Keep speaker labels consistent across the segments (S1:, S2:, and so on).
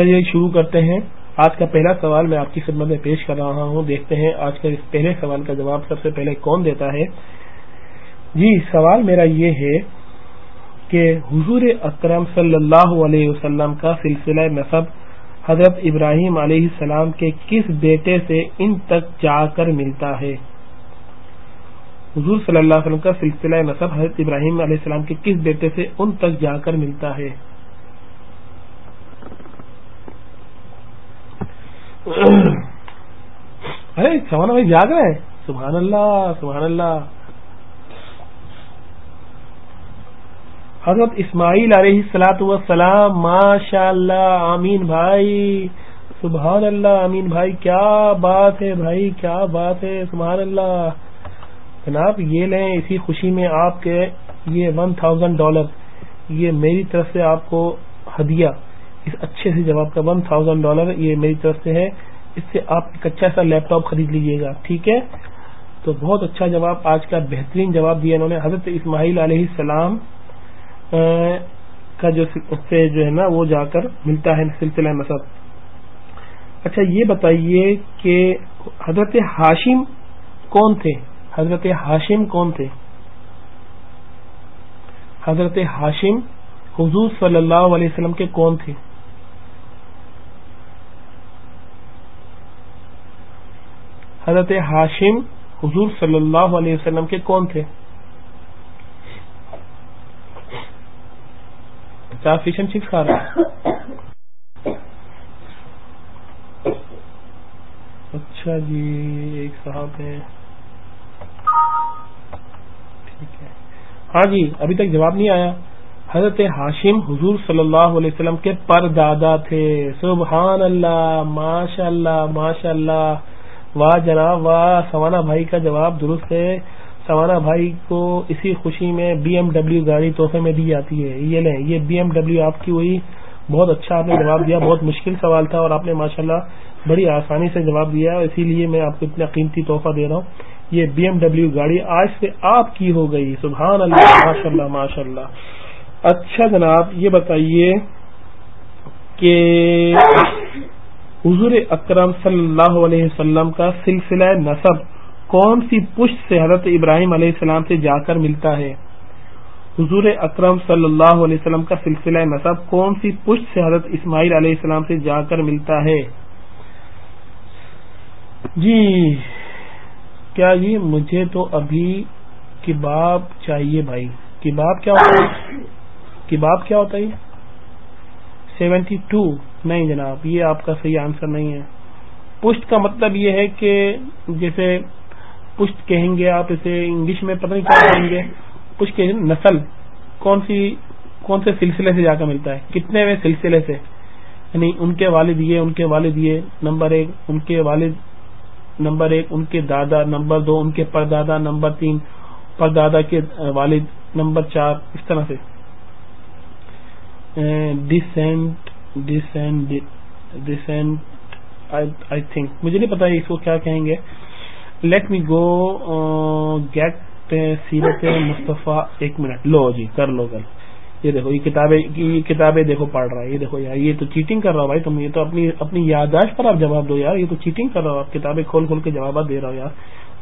S1: چلیے شروع کرتے ہیں۔ آج کا پہلا سوال میں آپ کی خدمت میں پیش کر رہا ہوں۔ دیکھتے ہیں آج کا اس پہلے سوال کا جواب سب سے پہلے کون دیتا ہے؟ جی سوال میرا یہ ہے کہ حضور اکرم صلی اللہ علیہ وسلم کا سلسلہ نصب حضرت ابراہیم علیہ السلام کے کس بیٹے سے ان تک جا کر ملتا ہے؟ حضور صلی اللہ علیہ وسلم کا سلسلہ نصب حضرت ابراہیم علیہ السلام کے کس بیٹے سے ان تک جا کر ملتا ہے؟ ارے سوانا بھائی جاگ رہے؟ ہیں سبحان اللہ سبحان اللہ۔ حضرت اسماعیل علیہ السلاۃ وسلام ماشاء اللہ امین بھائی۔ سبحان اللہ امین بھائی، کیا بات ہے بھائی، کیا بات ہے، سبحان اللہ۔ جناب، یہ لیں، اسی خوشی میں آپ کے یہ ون تھاؤزینڈ ڈالر یہ میری طرف سے آپ کو ہدیہ۔ اس اچھے سے جواب کا ون تھاؤزینڈ ڈالر یہ میری طرف سے ہے۔ اس سے آپ ایک اچھا سا لیپ ٹاپ خرید لیجیے گا، ٹھیک ہے؟ تو بہت اچھا جواب، آج کا بہترین جواب دیا انہوں نے۔ حضرت اسماعیل علیہ السلام کا جو سے جو ہے نا، وہ جا کر ملتا ہے سلسلہ نصب اچھا یہ بتائیے کہ حضرت ہاشم کون تھے؟ حضرت ہاشم کون تھے؟ حضرت ہاشم حضور صلی اللہ علیہ وسلم کے کون تھے؟ حضرت ہاشم حضور صلی اللہ علیہ وسلم کے کون تھے؟ کیا فشن چپس کھا رہا اچھا جی ایک صاحب ہیں۔ ہاں جی ابھی تک جواب نہیں آیا۔ حضرت ہاشم حضور صلی اللہ علیہ وسلم کے پر دادا تھے۔ سبحان اللہ ماشاء اللہ ماشاء اللہ واہ جناب، واہ، سوانا بھائی کا جواب درست ہے۔ سوانا بھائی کو اسی خوشی میں بی ایم ڈبلو گاڑی تحفے میں دی جاتی ہے۔ یہ لیں، یہ بی ایم ڈبلو آپ کی ہوئی۔ بہت اچھا آپ نے جواب دیا، بہت مشکل سوال تھا اور آپ نے ماشاءاللہ بڑی آسانی سے جواب دیا اسی لیے میں آپ کو اتنا قیمتی تحفہ دے رہا ہوں۔ یہ بی ایم ڈبلو گاڑی آج سے آپ کی ہو گئی۔ سبحان اللہ ماشاء اللہ ماشاء اللہ اچھا جناب، یہ بتائیے کہ حضور اکرم صلی اللہ علیہ وسلم کا سلسلہ نصب کون سی پشت سے حضرت ابراہیم علیہ السلام سے جا کر ملتا ہے؟ حضور اکرم صلی اللہ علیہ وسلم کا سلسلہ نصب کون سی پشت سے حضرت اسماعیل علیہ السلام سے جا کر ملتا ہے؟ جی کیا جی مجھے تو ابھی کباب چاہیے بھائی؟ کباب کیا ہوتا ہے؟ کباب کیا ہوتا ہے؟ سیونٹی ٹو نہیں جناب، یہ آپ کا صحیح آنسر نہیں ہے۔ پشت کا مطلب یہ ہے کہ جیسے پشت کہیں گے، آپ اسے انگلش میں پتہ نہیں کیا کہیں گے۔ پشت کہ نسل، کون سی، کون سے سلسلے سے جا کر ملتا ہے؟ کتنے میں سلسلے سے؟ یعنی ان کے والد یہ، ان کے والد یہ، نمبر ایک ان کے والد، نمبر ایک ان کے دادا، نمبر دو ان کے پردادا، نمبر تین پردادا کے والد، نمبر چار، اس طرح سے۔ ڈسینٹ ڈسینٹ آئی تھنک مجھے نہیں پتا اس کو کیا کہیں گے. لیٹ می گو گیٹ سیرت مصطفیٰ ایک منٹ. لو جی کر لو، کر یہ دیکھو، یہ کتابیں یہ کتابیں دیکھو، پڑھ رہا ہے. یہ دیکھو یار، یہ تو چیٹنگ کر رہا ہو بھائی تم. یہ تو اپنی اپنی یادداشت پر آپ جواب دو یار. یہ تو چیٹنگ کر رہا ہو. آپ کتابیں کھول کھول کے جوابات دے رہا ہو یار.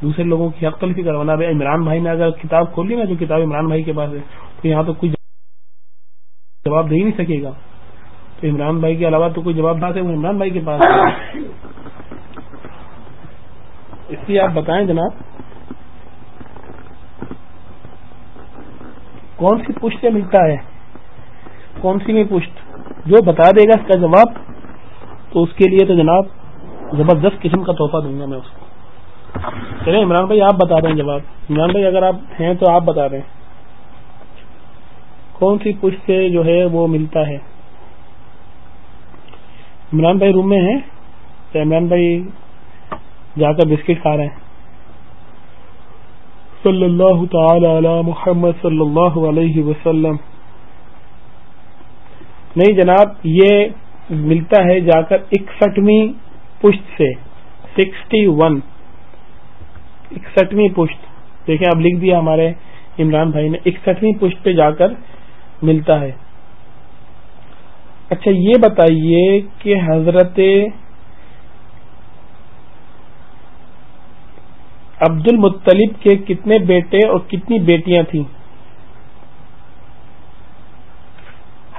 S1: دوسرے لوگوں کی حق تلفی کروانا بھائی عمران بھائی نے اگر کتاب کھول لی نا، جو کتاب عمران بھائی کے پاس ہے، تو یہاں تو کوئی جواب دے ہی نہیں سکے گا۔ تو عمران بھائی کے علاوہ تو کوئی جواب نہ وہ عمران بھائی کے پاس۔ اس لیے آپ بتائیں جناب، کون سی پشت سے ملتا ہے؟ کون سی میں پشت؟ جو بتا دے گا اس کا جواب، تو اس کے لیے تو جناب زبردست قسم کا تحفہ دوں گا میں اس کو۔ چلے عمران بھائی، آپ بتا دیں جواب۔ عمران بھائی، اگر آپ ہیں تو آپ بتا دیں۔ کون سی پشت سے جو ہے وہ ملتا ہے؟ عمران بھائی روم میں ہیں عمران بھائی جا کر بسکٹ کھا رہے ہیں۔ صلی اللہ تعالی علی محمد صلی اللہ علیہ وسلم۔ نہیں جناب، یہ ملتا ہے جا کر اکسٹھویں پشت سے۔ Sixty one. اکسٹھویں پشت۔ دیکھیں، اب لکھ دیا ہمارے عمران بھائی نے۔ اکسٹھویں پشت پہ جا کر ملتا ہے۔ اچھا یہ بتائیے کہ حضرت عبد المطلب کے کتنے بیٹے اور کتنی بیٹیاں تھیں؟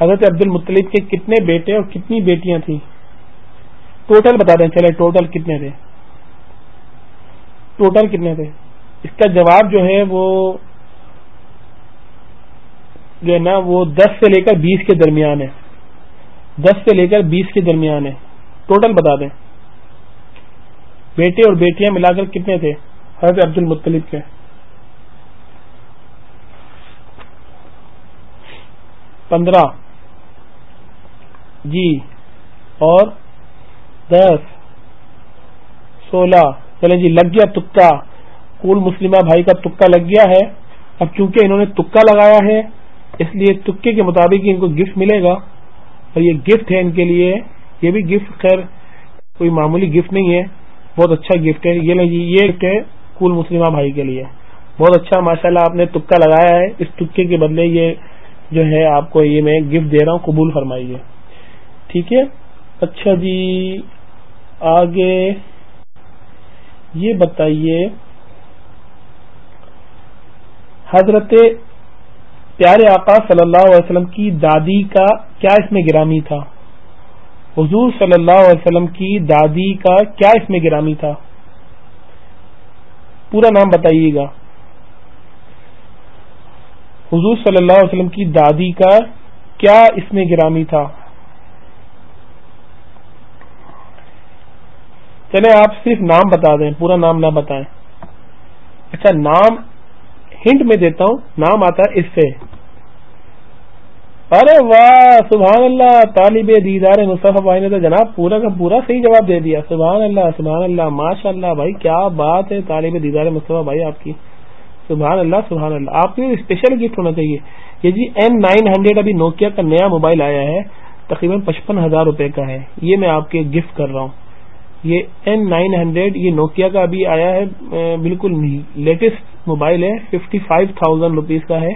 S1: حضرت عبد المطلب کے کتنے بیٹے اور کتنی بیٹیاں تھیں؟ ٹوٹل بتا دیں چلے ٹوٹل کتنے تھے؟ ٹوٹل کتنے تھے؟ اس کا جواب جو ہے وہ جو ہے نا، وہ دس سے لے کر بیس کے درمیان ہے۔ دس سے لے کر بیس کے درمیان ہے۔ ٹوٹل بتا دیں۔ بیٹے اور بیٹیاں ملا کر کتنے تھے؟ حضرت عبد المطلب کے۔ پندرہ۔ جی۔ اور دس۔ سولہ۔ چلے جی لگ گیا تکا۔ کول مسلمہ بھائی کا تکا لگ گیا ہے۔ اب چونکہ انہوں نے تکا لگایا ہے اس لیے تکے کے مطابق ان کو گفٹ ملے گا اور یہ گفٹ ہے ان کے لیے۔ یہ بھی گفٹ خیر، کوئی معمولی گفٹ نہیں ہے۔ بہت اچھا گفٹ ہے۔ یہ جی یہ گفٹ ہے کول مسلمہ بھائی کے لیے۔ بہت اچھا ماشاءاللہ، آپ نے تکا لگایا ہے۔ اس تکے کے بدلے یہ جو ہے، آپ کو یہ میں گفٹ دے رہا ہوں، قبول فرمائیے۔ ٹھیک ہے؟ اچھا جی آگے۔ یہ بتائیے، حضرت پیارے آقا صلی اللہ علیہ وسلم کی دادی کا کیا اس میں گرامی تھا؟ حضور صلی اللہ علیہ وسلم کی دادی کا کیا اس میں گرامی تھا؟ پورا نام بتائیے گا۔ حضور صلی اللہ علیہ وسلم کی دادی کا کیا اس میں گرامی تھا؟ چلے آپ صرف نام بتا دیں، پورا نام نہ بتائیں۔ اچھا نام ہنٹ میں دیتا ہوں، نام آتا ہے اس سے۔ ارے واہ، سبحان اللہ، طالب دیدار مصطفیٰ بھائی نے تو جناب پورا کا پورا صحیح جواب دے دیا۔ سبحان اللہ سبحان اللہ ماشاء اللہ بھائی، کیا بات ہے طالب دیدار مصطفیٰ بھائی آپ کی۔ سبحان اللہ سبحان اللہ۔ آپ کے اسپیشل گفٹ ہونا چاہیے۔ یہ جی ایم نائن ہنڈریڈ ابھی نوکیا کا نیا موبائل آیا ہے، تقریباً پچپن ہزار روپے کا ہے۔ یہ میں آپ کے گفٹ کر رہا ہوں۔ یہ این نائن ہنڈریڈ یہ نوکیا کا ابھی آیا ہے بالکل لیٹسٹ موبائل ہے ففٹی فائیو تھاؤزینڈ روپیز کا ہے۔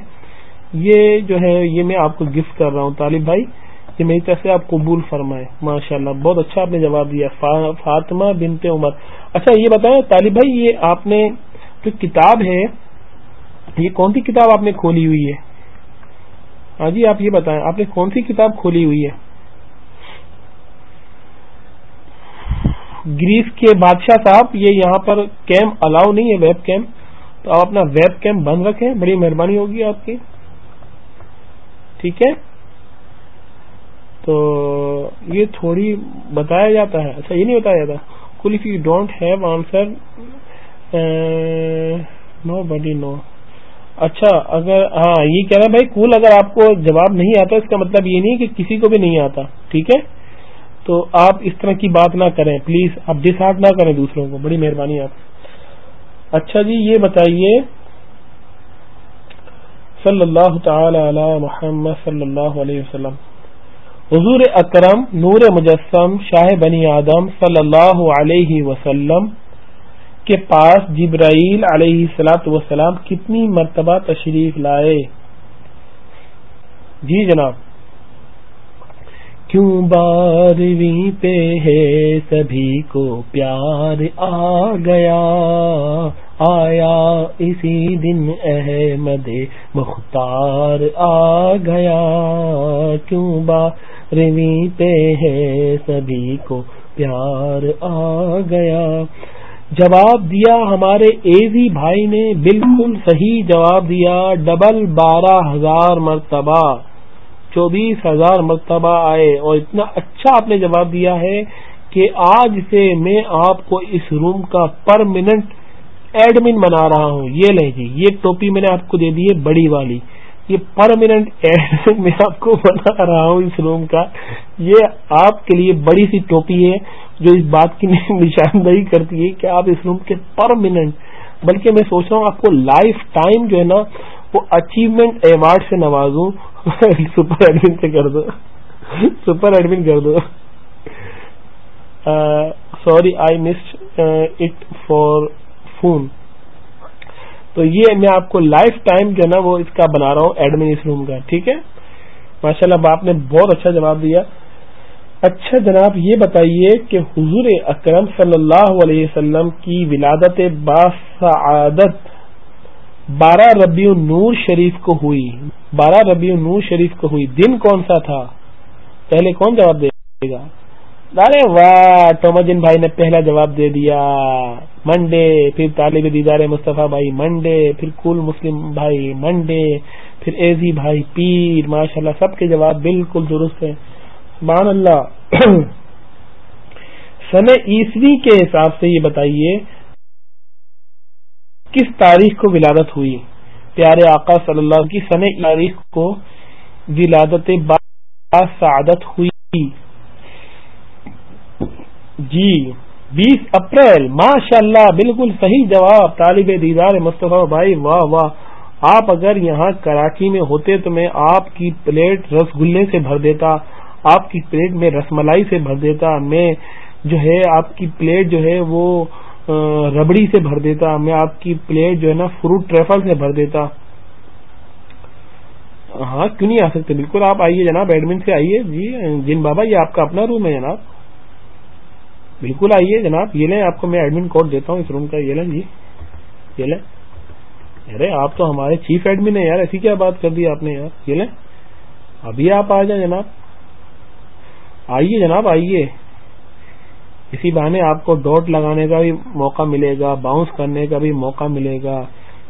S1: یہ جو ہے، یہ میں آپ کو گفٹ کر رہا ہوں، طالب بھائی۔ یہ میری طرف سے آپ قبول فرمائے ماشاء اللہ بہت اچھا آپ نے جواب دیا۔ فاطمہ بنتے عمر۔ اچھا یہ بتائیں طالب بھائی، یہ آپ نے جو کتاب ہے، یہ کون سی کتاب آپ نے کھولی ہوئی ہے؟ ہاں جی آپ یہ بتائیں، آپ نے کون سی کتاب کھولی ہوئی ہے؟ گریس کے بادشاہ صاحب، یہ یہاں پر کیم الاؤ نہیں ہے، ویب کیم۔ تو آپ اپنا ویب کیم بند رکھیں، بڑی مہربانی ہوگی آپ کی۔ ٹھیک ہے؟ تو یہ تھوڑی بتایا جاتا ہے۔ اچھا یہ نہیں بتایا جاتا۔ کل if you don't have answer nobody no اچھا اگر ہاں یہ کہہ رہا بھائی کل اگر آپ کو جواب نہیں آتا، اس کا مطلب یہ نہیں کہ کسی کو بھی نہیں آتا، ٹھیک ہے؟ تو آپ اس طرح کی بات نہ کریں پلیز آپ ڈس ہارٹ نہ کریں دوسروں کو، بڑی مہربانی آپ اچھا جی یہ بتائیے صلی اللہ تعالی علی محمد صلی اللہ علیہ وسلم، حضور اکرم نور مجسم شاہ بنی آدم صلی اللہ علیہ وسلم کے پاس جبرائیل علیہ السلاۃ وسلام کتنی مرتبہ تشریف لائے؟ جی جناب کیوں بارہویں پہ ہے سبھی کو پیار آ گیا؟ آیا اسی دن احمد مختار آ گیا۔ کیوں بارہویں پہ ہے سبھی کو پیار آ گیا؟ جواب دیا ہمارے ایزی بھائی نے، بالکل صحیح جواب دیا، ڈبل بارہ ہزار مرتبہ۔ چوبیس ہزار مرتبہ آئے اور اتنا اچھا آپ نے جواب دیا ہے کہ آج سے میں آپ کو اس روم کا پرماننٹ ایڈمن بنا رہا ہوں۔ یہ لے جی یہ ٹوپی میں نے آپ کو دے دی ہے، بڑی والی۔ یہ پرماننٹ ایڈمن میں آپ کو بنا رہا ہوں اس روم کا۔ یہ آپ کے لیے بڑی سی ٹوپی ہے جو اس بات کی نشاندہی کرتی ہے کہ آپ اس روم کے پرماننٹ بلکہ میں سوچ رہا ہوں آپ کو لائف ٹائم جو ہے نا، وہ اچیومنٹ ایوارڈ سے نوازوں۔ سپر ایڈمن سے کر دو سپر ایڈمن کر دو sorry I miss it for phone تو یہ میں آپ کو لائف ٹائم جو ہے نا وہ اس کا بنا رہا ہوں ایڈمن اس روم کا، ٹھیک ہے؟ ماشاء اللہ آپ نے بہت اچھا جواب دیا۔ اچھا جناب یہ بتائیے کہ حضور اکرم صلی اللہ علیہ وسلم کی ولادت باسعادت بارہ ربیع نور شریف کو ہوئی. بارہ ربیع نور شریف کو ہوئی. دن کون سا تھا؟ پہلے کون جواب دے گا؟ ارے واہ ٹومجن بھائی نے پہلا جواب دے دیا. منڈے پھر طالب دیدار مصطفیٰ بھائی منڈے پھر کل مسلم بھائی منڈے پھر ایزی بھائی پیر. ماشاء اللہ سب کے جواب بالکل درست ہیں. سبحان اللہ. سن عیسوی کے حساب سے یہ بتائیے کس تاریخ کو ولادت ہوئی؟ پیارے آقا صلی اللہ کی سن تاریخ کو ولادت سعادت ہوئی۔ جی بیس اپریل ماشاء اللہ بالکل صحیح جواب، طالب دیدار مصطفیٰ بھائی، واہ واہ۔ آپ اگر یہاں کراچی میں ہوتے تو میں آپ کی پلیٹ رس گلے سے بھر دیتا، آپ کی پلیٹ میں رس ملائی سے بھر دیتا، میں جو ہے، آپ کی پلیٹ جو ہے وہ ربڑی سے بھر دیتا، میں آپ کی پلیٹ جو ہے نا فروٹ ٹریفل سے بھر دیتا۔ ہاں کیوں نہیں آ سکتے؟ بالکل آپ آئیے جناب، ایڈمن سے آئیے۔ جی جن بابا، یہ آپ کا اپنا روم ہے جناب۔ بالکل آئیے جناب، یہ لیں آپ کو میں ایڈمن کوڈ دیتا ہوں اس روم کا۔ یہ لیں جی یہ لیں۔ ارے، آپ تو ہمارے چیف ایڈمن ہیں یار، ایسی کیا بات کر دی آپ نے یار؟ یہ لیں۔ ابھی آپ آ جائیں جناب۔ آئیے جناب، آئیے۔ اسی بہانے آپ کو ڈوٹ لگانے کا بھی موقع ملے گا، باؤنس کرنے کا بھی موقع ملے گا۔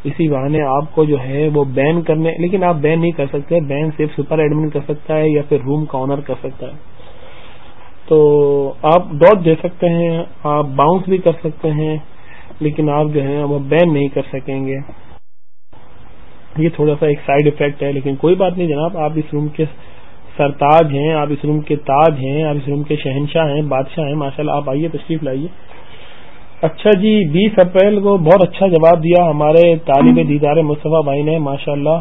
S1: اسی بہانے آپ کو جو ہے وہ بین کرنے، لیکن آپ بین نہیں کر سکتے، بین صرف سپر ایڈمن کر سکتا ہے یا پھر روم کا آنر کر سکتا ہے۔ تو آپ ڈاٹ دے سکتے ہیں، آپ باؤنس بھی کر سکتے ہیں، لیکن آپ جو ہے وہ بین نہیں کر سکیں گے۔ یہ تھوڑا سا ایک سائڈ افیکٹ ہے، لیکن کوئی بات نہیں جناب، آپ اس روم کے سرتاج ہیں، آپ اس روم کے تاج ہیں، آپ اس روم کے شہنشاہ ہیں، بادشاہ ہیں ماشاء اللہ آپ آئیے، تشریف لائیے۔ اچھا جی بیس اپریل کو بہت اچھا جواب دیا ہمارے طالب دیدار مصطفیٰ بھائی نے ماشاء اللہ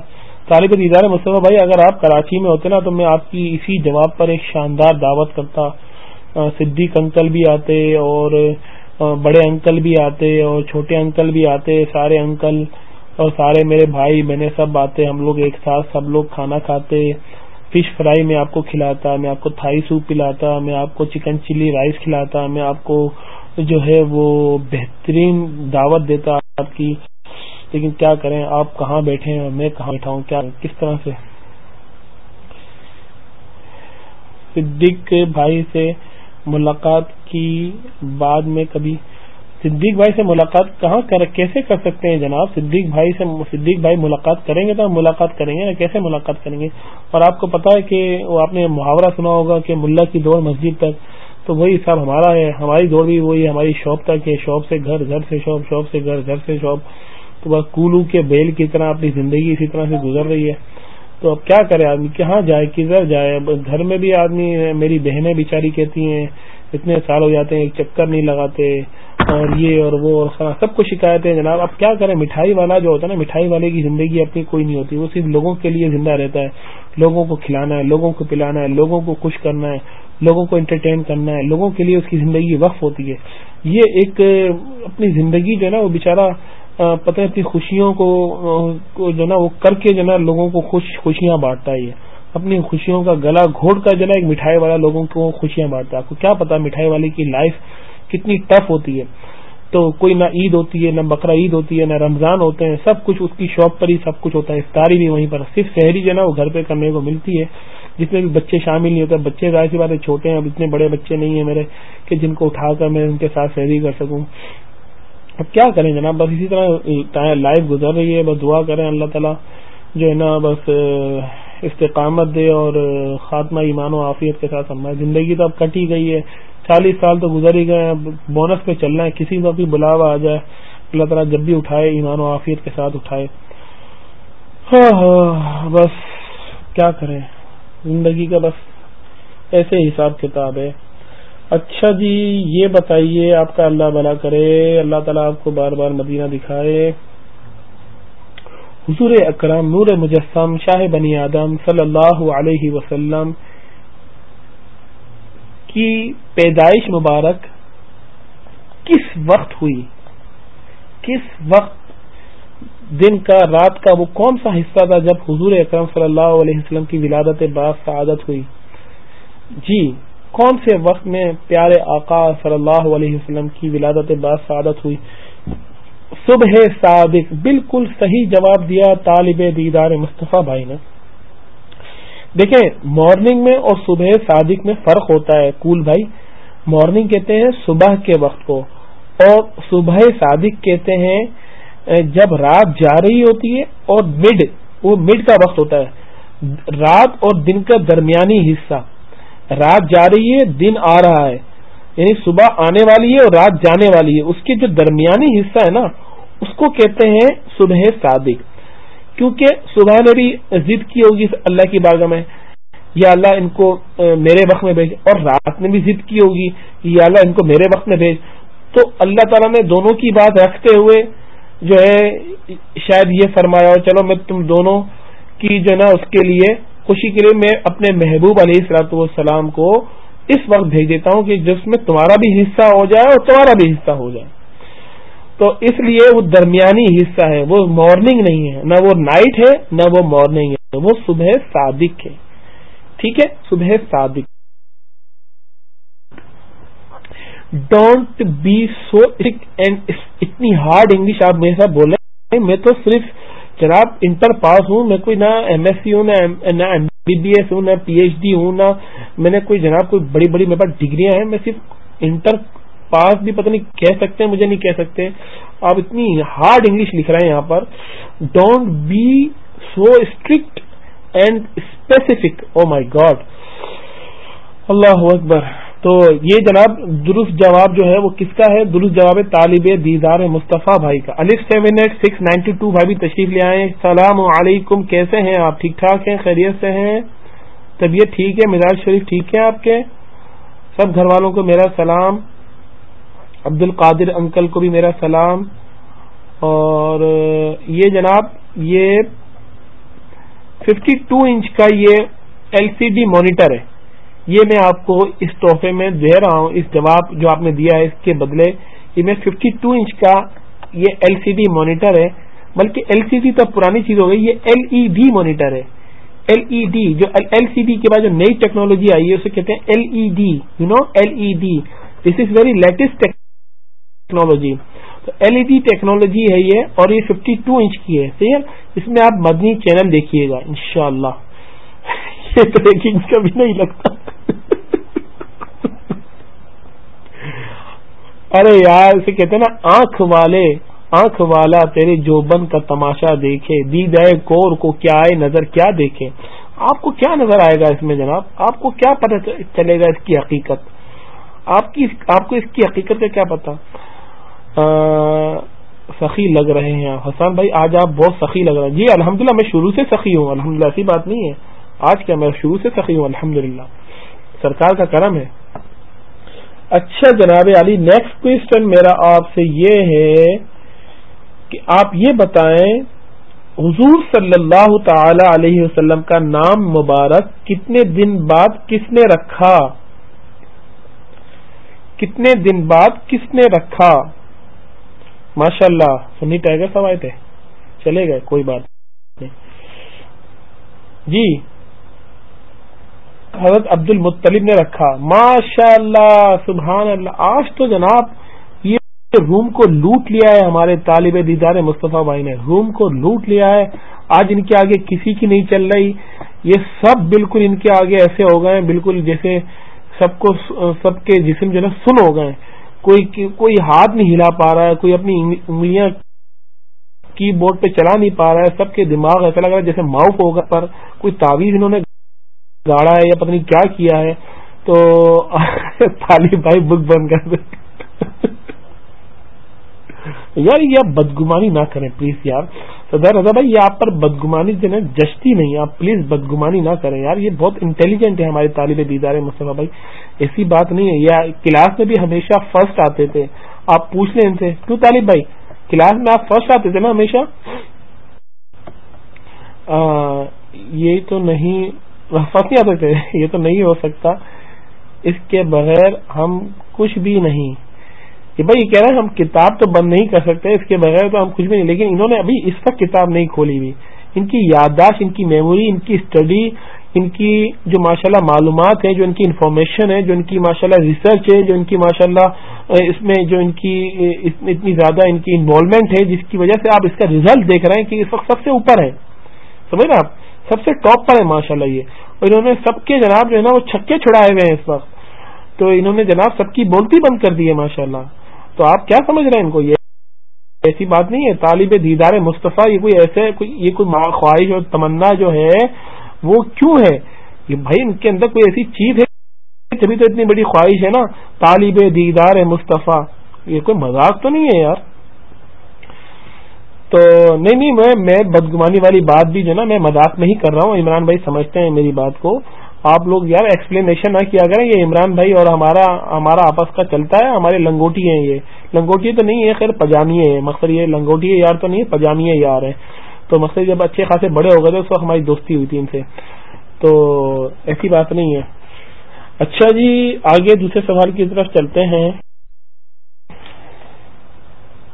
S1: طالب دیدار مصطفیٰ بھائی، اگر آپ کراچی میں ہوتے نا تو میں آپ کی اسی جواب پر ایک شاندار دعوت کرتا۔ صدیق انکل بھی آتے اور بڑے انکل بھی آتے اور چھوٹے انکل بھی آتے، سارے انکل اور سارے میرے بھائی بہنیں سب آتے، ہم لوگ ایک ساتھ سب لوگ کھانا کھاتے۔ فش فرائی میں آپ کو کھلاتا، میں آپ کو تھائی سوپ پلاتا، میں آپ کو چکن چلی رائس کھلاتا، میں آپ کو جو ہے وہ بہترین دعوت دیتا آپ کی۔ لیکن کیا کریں؟ آپ کہاں بیٹھے ہیں؟ میں کہاں بیٹھا ہوں؟ کیا کس طرح سے؟ صدیق بھائی سے ملاقات کی بعد میں کبھی صدیق بھائی سے ملاقات کہاں کر، کیسے کر سکتے ہیں جناب؟ صدیق بھائی سے صدیق بھائی ملاقات کریں گے تو ہم ملاقات کریں گے کیسے ملاقات کریں گے؟ اور آپ کو پتا ہے کہ وہ آپ نے محاورہ سنا ہوگا کہ ملا کی دوڑ مسجد تک، تو وہی سب ہمارا ہے، ہماری دوڑ بھی وہی ہماری شاپ تک ہے، شاپ سے گھر گھر سے شاپ شاپ سے گھر گھر سے شاپ۔ تو بس کولو کے بیل کی طرح اپنی زندگی اسی طرح سے گزر رہی ہے۔ تو اب کیا کرے آدمی؟ کہاں جائے؟ کدھر جائے؟ گھر میں بھی آدمی میری بہنیں بیچاری کہتی ہیں، اتنے سال ہو جاتے ہیں، ایک چکر نہیں لگاتے۔ اور یہ اور وہ اور سب کو شکایتیں جناب۔ اب کیا کریں؟ مٹھائی والا جو ہوتا ہے نا، مٹھائی والے کی زندگی اپنی کوئی نہیں ہوتی۔ وہ صرف لوگوں کے لیے زندہ رہتا ہے۔ لوگوں کو کھلانا ہے، لوگوں کو پلانا ہے، لوگوں کو خوش کرنا ہے، لوگوں کو انٹرٹین کرنا ہے، لوگوں کے لیے اس کی زندگی وقف ہوتی ہے۔ یہ ایک اپنی زندگی جو ہے نا، وہ بےچارا پتہ اپنی خوشیوں کو جو نا، وہ کر کے جو نا، لوگوں کو خوش، خوشیاں بانٹتا ہے یہ۔ اپنی خوشیوں کا گلا گھوٹ کر جو نا، ایک مٹھائی والا لوگوں کو خوشیاں بانٹتا ہے۔ آپ کو کیا پتا مٹھائی والے کی لائف کتنی ٹف ہوتی ہے۔ تو کوئی نہ عید ہوتی ہے، نہ بکرا عید ہوتی ہے، نہ رمضان ہوتے ہیں، سب کچھ اس کی شاپ پر ہی سب کچھ ہوتا ہے افطاری بھی وہیں پر۔ صرف شہری جو ہے نا، وہ گھر پہ کرنے کو ملتی ہے۔ جس میں بھی بچے شامل نہیں ہوتے، بچے ظاہر سی باتیں چھوٹے ہیں، اب اتنے بڑے بچے نہیں ہیں میرے کہ جن کو اٹھا کر میں ان کے ساتھ شہری کر سکوں۔ اب کیا کریں جناب؟ بس اسی طرح لائف گزر رہی ہے، بس دعا کریں اللہ تعالیٰ جو ہے نا، بس استقامت دے اور خاتمہ ایمان و عافیت کے ساتھ ہماری زندگی تو اب کٹ ہی گئی ہے۔ چالیس سال تو گزر ہی گئے بونس پہ چلنا ہے کسی کا بھی بلاوا آ جائے، اللہ تعالیٰ جب بھی اٹھائے، ایمان و عافیت کے ساتھ اٹھائے۔ ہاں، ہاں، بس کیا کریں؟ زندگی کا بس ایسے حساب کتاب ہے۔ اچھا جی یہ بتائیے، آپ کا اللہ بلا کرے، اللہ تعالیٰ آپ کو بار بار مدینہ دکھائے۔ حضور اکرم، نور مجسم، شاہ بنی آدم صلی اللہ علیہ وسلم کی پیدائش مبارک کس وقت ہوئی؟ کس وقت دن کا، رات کا، وہ کون سا حصہ تھا جب حضور اکرم صلی اللہ علیہ وسلم کی ولادت باز سعادت ہوئی؟ جی کون سے وقت میں پیارے آقا صلی اللہ علیہ وسلم کی ولادت بعد سعادت ہوئی؟ صبح صادق، بالکل صحیح جواب دیا طالب دیدار مصطفیٰ بھائی نے۔ دیکھیں مارننگ میں اور صبح صادق میں فرق ہوتا ہے۔ کول بھائی مارننگ کہتے ہیں صبح کے وقت کو۔ اور صبح صادق کہتے ہیں جب رات جا رہی ہوتی ہے اور مڈ وہ مڈ کا وقت ہوتا ہے۔ رات اور دن کا درمیانی حصہ۔ رات جا رہی ہے، دن آ رہا ہے۔ یعنی صبح آنے والی ہے اور رات جانے والی ہے۔ اس کے جو درمیانی حصہ ہے نا، اس کو کہتے ہیں صبح صادق۔ کیونکہ صبح نے بھی ضد کی ہوگی اللہ کی باغ میں، یا اللہ ان کو میرے وقت میں بھیج، اور رات نے بھی ضد کی ہوگی، یا اللہ ان کو میرے وقت میں بھیج۔ تو اللہ تعالیٰ نے دونوں کی بات رکھتے ہوئے جو ہے، شاید یہ فرمایا ہو، چلو میں تم دونوں کی جو نا، اس کے لیے خوشی کے لیے میں اپنے محبوب علیہ السلاط والسلام کو اس وقت بھیج دیتا ہوں کہ جس میں تمہارا بھی حصہ ہو جائے اور تمہارا بھی حصہ ہو جائے۔ تو اس لیے وہ درمیانی حصہ ہے۔ وہ مارننگ نہیں ہے۔ نہ وہ نائٹ ہے، نہ وہ مارننگ ہے۔ وہ صبح صادق ہے۔ ٹھیک ہے؟ صبح صادق۔ ڈونٹ بی سو اینڈ اتنی ہارڈ انگلش آپ میرے ساتھ بولے میں تو صرف جناب انٹر پاس ہوں۔ میں کوئی نہ ایم ایس سی ہوں، نہ ایم بی بی ایس ہوں، نہ پی ایچ ڈی ہوں، نہ میں نے کوئی جناب کوئی بڑی بڑی میرے پاس ڈگریاں ہیں۔ میں صرف انٹر پاس بھی پتہ نہیں کہہ سکتے ہیں، مجھے نہیں کہہ سکتے۔ آپ اتنی ہارڈ انگلش لکھ رہے ہیں یہاں پر۔ Don't be so strict and specific oh my God Allah اکبر تو یہ جناب درست جواب جو ہے وہ کس کا ہے؟ درست جواب طالب دیدار مصطفیٰ بھائی کا۔ Ali seven eight six ninety two بھائی بھی تشریف لے آئے السلام علیکم، کیسے ہیں؟ آپ ٹھیک ٹھاک ہیں؟ خیریت سے ہیں؟ طبیعت ٹھیک ہے؟ مزاج شریف ٹھیک ہے آپ کے؟ سب گھر والوں کو میرا سلام۔ عبد القادر انکل کو بھی میرا سلام۔ اور یہ جناب، یہ ففٹی ٹو انچ کا یہ ایل سی ڈی مانیٹر ہے۔ یہ میں آپ کو اس تحفے میں دے رہا ہوں۔ اس جواب جو آپ نے دیا ہے، اس کے بدلے یہ میں ففٹی ٹو انچ کا یہ ایل سی ڈی مانیٹر ہے۔ بلکہ ایل سی ڈی تو پرانی چیز ہو گئی، یہ ایل ای ڈی مانیٹر ہے۔ ایل ای ڈی جو ایل سی ڈی کے بعد جو نئی ٹیکنالوجی آئی ہے، اسے کہتے ہیں L E D you know L E D this is very latest technology تو ایل ای ڈی ٹیکنالوجی ہے یہ اور یہ ففٹی ٹو انچ کی ہے. ٹھیک ہے؟ اس میں آپ مدنی چینل دیکھیے گا، انشاءاللہ. یہ تو کا بھی نہیں لگتا. ارے یار، اسے کہتے نا، آنکھ والے، آنکھ والا تیرے جوبن کا تماشا دیکھے، دید کور کو کیا آئے نظر، کیا دیکھے؟ آپ کو کیا نظر آئے گا اس میں جناب؟ آپ کو کیا پتہ چلے گا اس کی حقیقت؟ آپ کی آپ کو اس کی حقیقت کا کیا پتا سخی لگ رہے ہیں۔ حسان بھائی، آج آپ بہت سخی لگ رہے ہیں۔ جی الحمدللہ، میں شروع سے سخی ہوں۔ الحمدللہ، ایسی بات نہیں ہے۔ آج کیا میں شروع سے سخی ہوں؟ الحمدللہ۔ سرکار کا کرم ہے۔ اچھا جناب علی نیکسٹ کوشچن میرا آپ سے یہ ہے کہ آپ یہ بتائیں، حضور صلی اللہ تعالی علیہ وسلم کا نام مبارک کتنے دن بعد کس نے رکھا؟ کتنے دن بعد کس نے رکھا؟ ماشاء اللہ سنی ٹائگر سب آئے تھے۔ چلے گئے، کوئی بات نہیں۔ جی حضرت عبد المطلب نے رکھا ماشاء اللہ سبحان اللہ آج تو جناب یہ روم کو لوٹ لیا ہے ہمارے طالب دیدار مصطفیٰ بھائی نے۔ روم کو لوٹ لیا ہے۔ آج ان کے آگے کسی کی نہیں چل رہی۔ یہ سب بالکل ان کے آگے ایسے ہو گئے بالکل جیسے سب کو، سب کے جسم جو ہے سن ہو گئے کوئی کوئی ہاتھ نہیں ہلا پا رہا ہے، کوئی اپنی انگلیاں کی بورڈ پہ چلا نہیں پا رہا ہے، سب کے دماغ ایسا لگ رہا ہے جیسے ماؤف ہوگا پر کوئی تعویذ انہوں نے گاڑا ہے یا پتہ نہیں کیا کیا ہے۔ تو طالب بھائی بک بند کر دے۔ یار، یہ آپ بدگمانی نہ کریں پلیز یار. سدر رضا بھائی، یہ آپ پر بدگمانی جو ہے جشتی نہیں، آپ پلیز بدگمانی نہ کریں یار. یہ بہت انٹیلیجنٹ ہے ہمارے طالب دیدار مصطفیٰ بھائی. ایسی بات نہیں ہے یا کلاس میں بھی ہمیشہ فرسٹ آتے تھے. آپ پوچھ لیں ان سے، کیوں طالب بھائی؟ کلاس میں آپ فرسٹ آتے تھے نا ہمیشہ؟ یہ تو نہیں نہیں آ سکتے یہ تو نہیں ہو سکتا. اس کے بغیر ہم کچھ بھی نہیں. کہ بھائی یہ کہہ رہے ہیں ہم کتاب تو بند نہیں کر سکتے، اس کے بغیر تو ہم کچھ بھی نہیں، لیکن انہوں نے ابھی اس وقت کتاب نہیں کھولی ہوئی۔ ان کی یادداشت، ان کی میموری ان کی اسٹڈی ان کی جو ماشاءاللہ معلومات ہیں، جو ان کی انفارمیشن ہے جو ان کی ماشاءاللہ ریسرچ ہے جو ان کی ماشاءاللہ اس میں جو ان کی اتنی زیادہ ان کی انوالومنٹ ہے، جس کی وجہ سے آپ اس کا ریزلٹ دیکھ رہے ہیں کہ اس وقت سب سے اوپر ہے سمجھ رہے آپ؟ سب سے ٹاپ پر ہے ماشاءاللہ یہ۔ اور انہوں نے سب کے جناب جو ہے نا، وہ چھکے چھڑائے ہوئے ہیں اس وقت۔ تو انہوں نے جناب سب کی بولتی بند کر دی ہے، ماشاءاللہ۔ تو آپ کیا سمجھ رہے ہیں ان کو؟ یہ ایسی بات نہیں ہے۔ طالب دیدار مصطفیٰ، یہ کوئی ایسے یہ کوئی خواہش اور تمنا جو ہے، وہ کیوں ہے؟ یہ بھائی، ان کے اندر کوئی ایسی چیز ہے تبھی تو اتنی بڑی خواہش ہے نا؟ طالب دیدار مصطفیٰ۔ یہ کوئی مذاق تو نہیں ہے یار۔ تو نہیں نہیں، میں میں بدگمانی والی بات بھی جو نا، میں مذاق نہیں کر رہا ہوں۔ عمران بھائی، سمجھتے ہیں میری بات کو۔ آپ لوگ یار ایکسپلینیشن نہ کیا کریں، یہ عمران بھائی اور ہمارا ہمارا آپس کا چلتا ہے، ہمارے لنگوٹی ہیں یہ۔ لنگوٹی تو نہیں ہے، خیر پجامی ہے مقصد یہ لنگوٹی یار تو نہیں ہے پجامی یار ہے تو مقصد جب اچھے خاصے بڑے ہو گئے تھے اس وقت ہماری دوستی ہوئی تھی ان سے۔ تو ایسی بات نہیں ہے۔ اچھا جی آگے دوسرے سوال کی طرف چلتے ہیں۔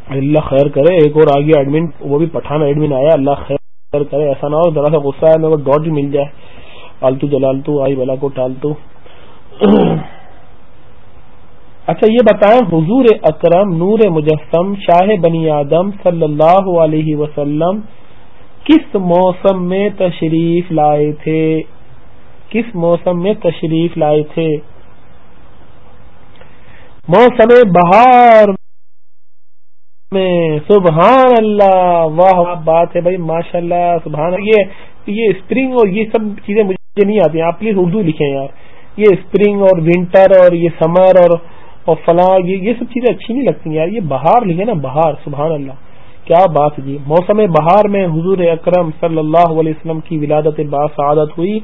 S1: اللہ خیر کرے، ایک اور آگے ایڈمن وہ بھی پٹھان ایڈمن آیا، اللہ خیر کرے، ایسا نہ ہو، ذرا سا غصہ ہے میرے کو ڈاٹ بھی مل جائے۔ آلتو جلالتو، آئی بلا کو ٹالتو۔ اچھا یہ بتائیں، حضور اکرم، نور مجسم، شاہ بنی آدم صلی اللہ علیہ وسلم کس موسم میں تشریف لائے تھے؟ کس موسم میں تشریف لائے تھے؟ موسم بہار میں، سبحان اللہ، واہ بات ہے بھائی ماشاء اللہ سبحان یہ یہ اسپرنگ اور یہ سب چیزیں مجھے نہیں آتی آپ پلیز اردو لکھیں یار۔ یہ اسپرنگ اور ونٹر اور یہ سمر اور اور فلاں، یہ سب چیزیں اچھی نہیں لگتی یار۔ یہ بہار لکھے نا، بہار، سبحان اللہ۔ کیا بات جی۔ موسم بہار میں حضور اکرم صلی اللہ علیہ وسلم کی ولادت باسعادت ہوئی۔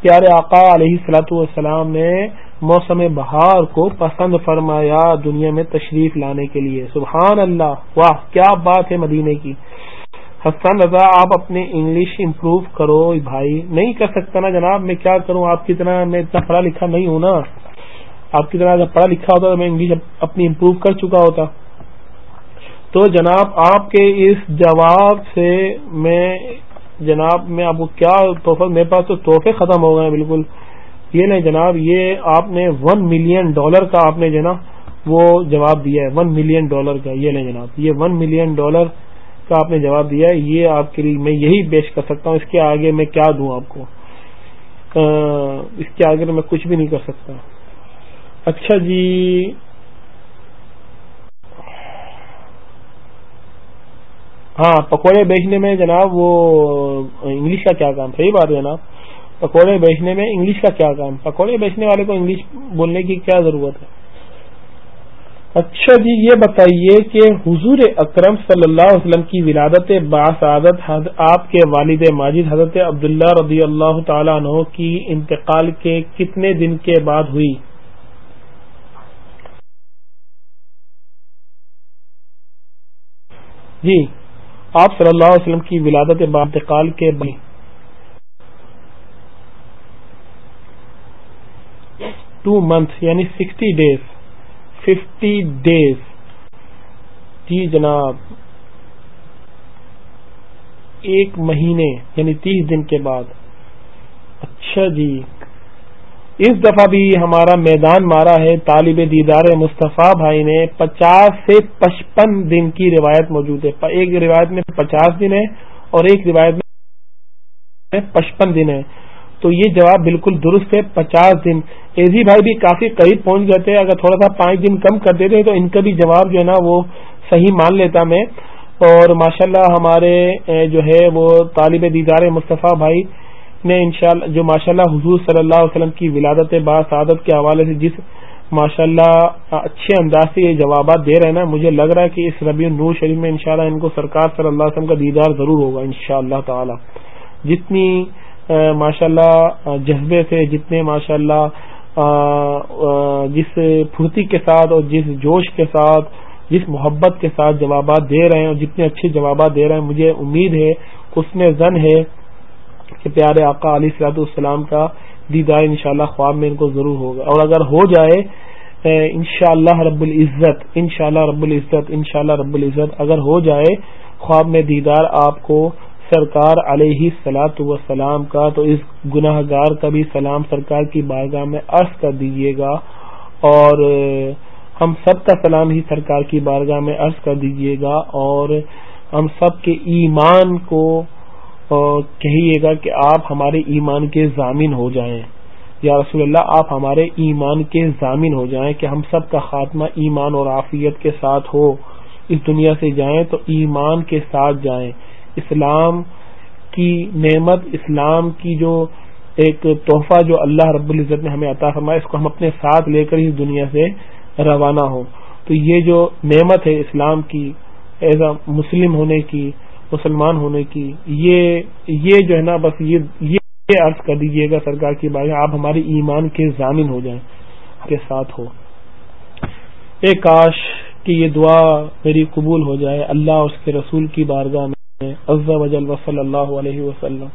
S1: پیارے آقا علیہ السلاۃ والسلام نے موسم بہار کو پسند فرمایا دنیا میں تشریف لانے کے لیے۔ سبحان اللہ۔ واہ، کیا بات ہے مدینے کی۔ حسن رضا، آپ اپنے انگلش امپروو کرو، بھائی، نہیں کر سکتا نا جناب، میں کیا کروں؟ آپ کی طرح میں اتنا پڑھا لکھا نہیں ہوں نا۔ آپ کی طرح اگر پڑھا لکھا ہوتا تو میں انگلش اپنی امپروو کر چکا ہوتا۔ تو جناب، آپ کے اس جواب سے میں، جناب، میں آپ کو کیا تحفہ، میرے پاس تو تحفے ختم ہو گئے بالکل۔ یہ نہیں جناب، یہ آپ نے ون ملین ڈالر کا آپ نے جو نا، وہ جواب دیا ہے ون ملین ڈالر کا۔ یہ نہیں جناب، یہ ون ملین ڈالر کا آپ نے جواب دیا ہے، یہ آپ کے لیے میں یہی پیش کر سکتا ہوں، اس کے آگے میں کیا دوں آپ کو؟ اس کے آگے میں کچھ بھی نہیں کر سکتا۔ اچھا جی۔ ہاں پکوڑے بیچنے میں جناب وہ انگلش کا کیا کام؟ صحیح بات ہے جناب۔ پکوڑے بیچنے میں انگلش کا کیا کام؟ پکوڑے بیچنے والے کو انگلش بولنے کی کیا ضرورت ہے؟ اچھا جی یہ بتائیے کہ حضور اکرم صلی اللہ علیہ وسلم کی ولادت باسعادت آپ کے والد ماجد حضرت عبداللہ رضی اللہ تعالی عنہ کی انتقال کے کتنے دن کے بعد ہوئی؟ جی آپ صلی اللہ علیہ وسلم کی ولادت انتقال کے بعد ٹو منتھ یعنی سکسٹی ڈیز ففٹی ڈیز جی جناب، ایک مہینے یعنی تیس دن کے بعد۔ اچھا جی۔ اس دفعہ بھی ہمارا میدان مارا ہے، طالب دیدار مصطفیٰ بھائی نے پچاس سے پچپن دن کی روایت موجود ہے۔ ایک روایت میں پچاس دن ہے اور ایک روایت میں پچپن دن ہے۔ تو یہ جواب بالکل درست ہے، پچاس دن۔ ایزی بھائی بھی کافی قریب پہنچ گئے تھے، اگر تھوڑا سا پانچ دن کم کر دیتے تو ان کا بھی جواب جو ہے نا وہ صحیح مان لیتا میں۔ اور ماشاءاللہ ہمارے جو ہے وہ طالب دیدار مصطفیٰ بھائی نے انشاءاللہ، جو ماشاءاللہ حضور صلی اللہ علیہ وسلم کی ولادت باسعادت کے حوالے سے جس ماشاءاللہ اچھے انداز سے یہ جوابات دے رہے ہیں نا، مجھے لگ رہا ہے کہ اس ربیع نور شریف میں انشاءاللہ ان کو سرکار صلی اللہ علیہ وسلم کا دیدار ضرور ہوگا انشاءاللہ تعالی۔ جتنی ماشاء اللہ جذبے سے جتنے ماشاء اللہ جس پھرتی کے ساتھ اور جس جوش کے ساتھ، جس محبت کے ساتھ جوابات دے رہے ہیں اور جتنے اچھے جوابات دے رہے ہیں، مجھے امید ہے، اس میں زن ہے کہ پیارے آقا علی صلاحت السلام کا دیدار انشاءاللہ خواب میں ان کو ضرور ہوگا۔ اور اگر ہو جائے شاء اللہ رب العزت ان شاء اللہ رب العزت ان شاء اللہ رب العزت، اگر ہو جائے، خواب میں دیدار آپ کو سرکار علیہ سلاۃ وسلام کا، تو اس گناہ گار کا بھی سلام سرکار کی بارگاہ میں عرض کر دیجیے گا۔ اور ہم سب کا سلام ہی سرکار کی بارگاہ میں عرض کر دیجیے گا۔ اور ہم سب کے ایمان کو کہیے گا کہ آپ ہمارے ایمان کے ضامن ہو جائیں۔ یا رسول اللہ، آپ ہمارے ایمان کے ضامن ہو جائیں کہ ہم سب کا خاتمہ ایمان اور عافیت کے ساتھ ہو۔ اس دنیا سے جائیں تو ایمان کے ساتھ جائیں۔ اسلام کی نعمت، اسلام کی جو ایک تحفہ جو اللہ رب العزت نے ہمیں عطا فرمایا، اس کو ہم اپنے ساتھ لے کر اس دنیا سے روانہ ہوں۔ تو یہ جو نعمت ہے اسلام کی، ایز اے مسلم ہونے کی، مسلمان ہونے کی، یہ یہ جو ہے نا بس یہ عرض کر دیجیے گا سرکار کی بات آپ ہمارے ایمان کے ضامن ہو جائیں کے ساتھ ہو ایک کاش کہ یہ دعا میری قبول ہو جائے، اللہ اس کے رسول کی بارگاہ میں۔ عز وجل وصلی اللہ علیہ وسلم۔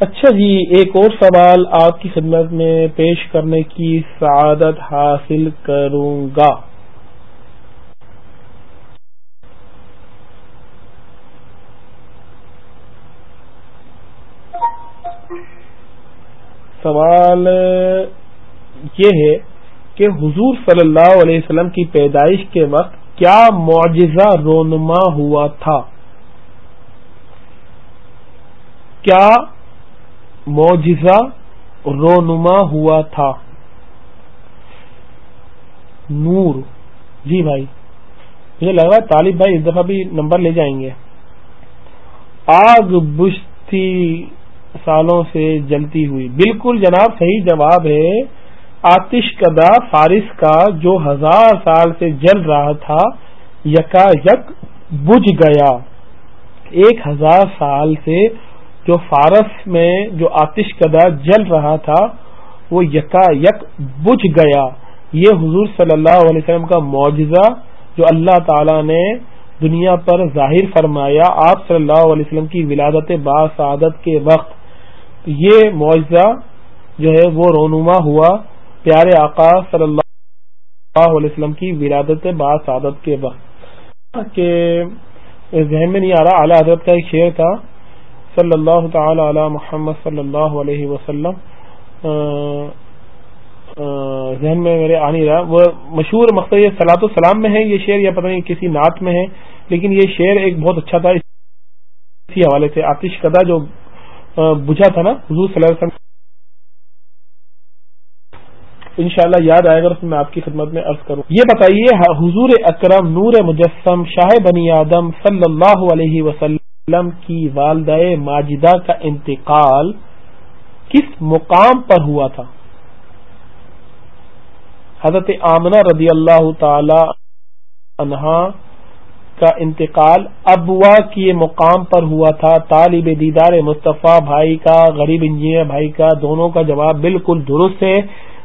S1: اچھا جی ایک اور سوال آپ کی خدمت میں پیش کرنے کی سعادت حاصل کروں گا۔ سوال یہ ہے کہ حضور صلی اللہ علیہ وسلم کی پیدائش کے وقت کیا معجزہ رونما ہوا تھا؟ کیا معجزہ رونما ہوا تھا؟ نور۔ جی بھائی، مجھے لگ رہا ہے طالب بھائی اس دفعہ بھی نمبر لے جائیں گے۔ آگ بشتی سالوں سے جلتی ہوئی۔ بالکل جناب، صحیح جواب ہے۔ آتش کدا فارس کا جو ہزار سال سے جل رہا تھا یکا یک بجھ گیا۔ ایک ہزار سال سے جو فارس میں جو آتش کدا جل رہا تھا، وہ یکا یک بجھ گیا۔ یہ حضور صلی اللہ علیہ وسلم کا معجزہ جو اللہ تعالی نے دنیا پر ظاہر فرمایا آپ صلی اللہ علیہ وسلم کی ولادت با سعادت کے وقت۔ یہ معاوضہ جو ہے، وہ رونما ہوا۔ پیارے آقا صلی اللہ علیہ وسلم کی ولادت با سعادت کے وقت۔ کہ ذہن میں نہیں آ رہا، اعلیٰ حضرت کا ایک شعر تھا۔ صلی اللہ تعالی علی محمد صلی اللہ علیہ وسلم ذہن میں میرے آ نہیں رہا، وہ مشہور مقصد یہ سلاۃ السلام میں ہے، یہ شعر یا پتہ نہیں کسی نعت میں ہے، لیکن یہ شعر ایک بہت اچھا تھا، اسی حوالے سے آتش کدا جو بجھا تھا نا، حضور صلی اللہ علیہ وسلم ان شاء اللہ یاد آئے گا میں آپ کی خدمت میں عرض کروں۔ یہ بتائیے، حضور اکرم نور مجسم، شاہ بنی آدم صلی اللہ علیہ وسلم کی والدہ ماجدہ کا انتقال کس مقام پر ہوا تھا؟ حضرت آمنہ رضی اللہ تعالی عنہا کا انتقال ابوا کے مقام پر ہوا تھا۔ طالب دیدار مصطفیٰ بھائی کا، غریب انجینئر بھائی کا، دونوں کا جواب بالکل درست ہے۔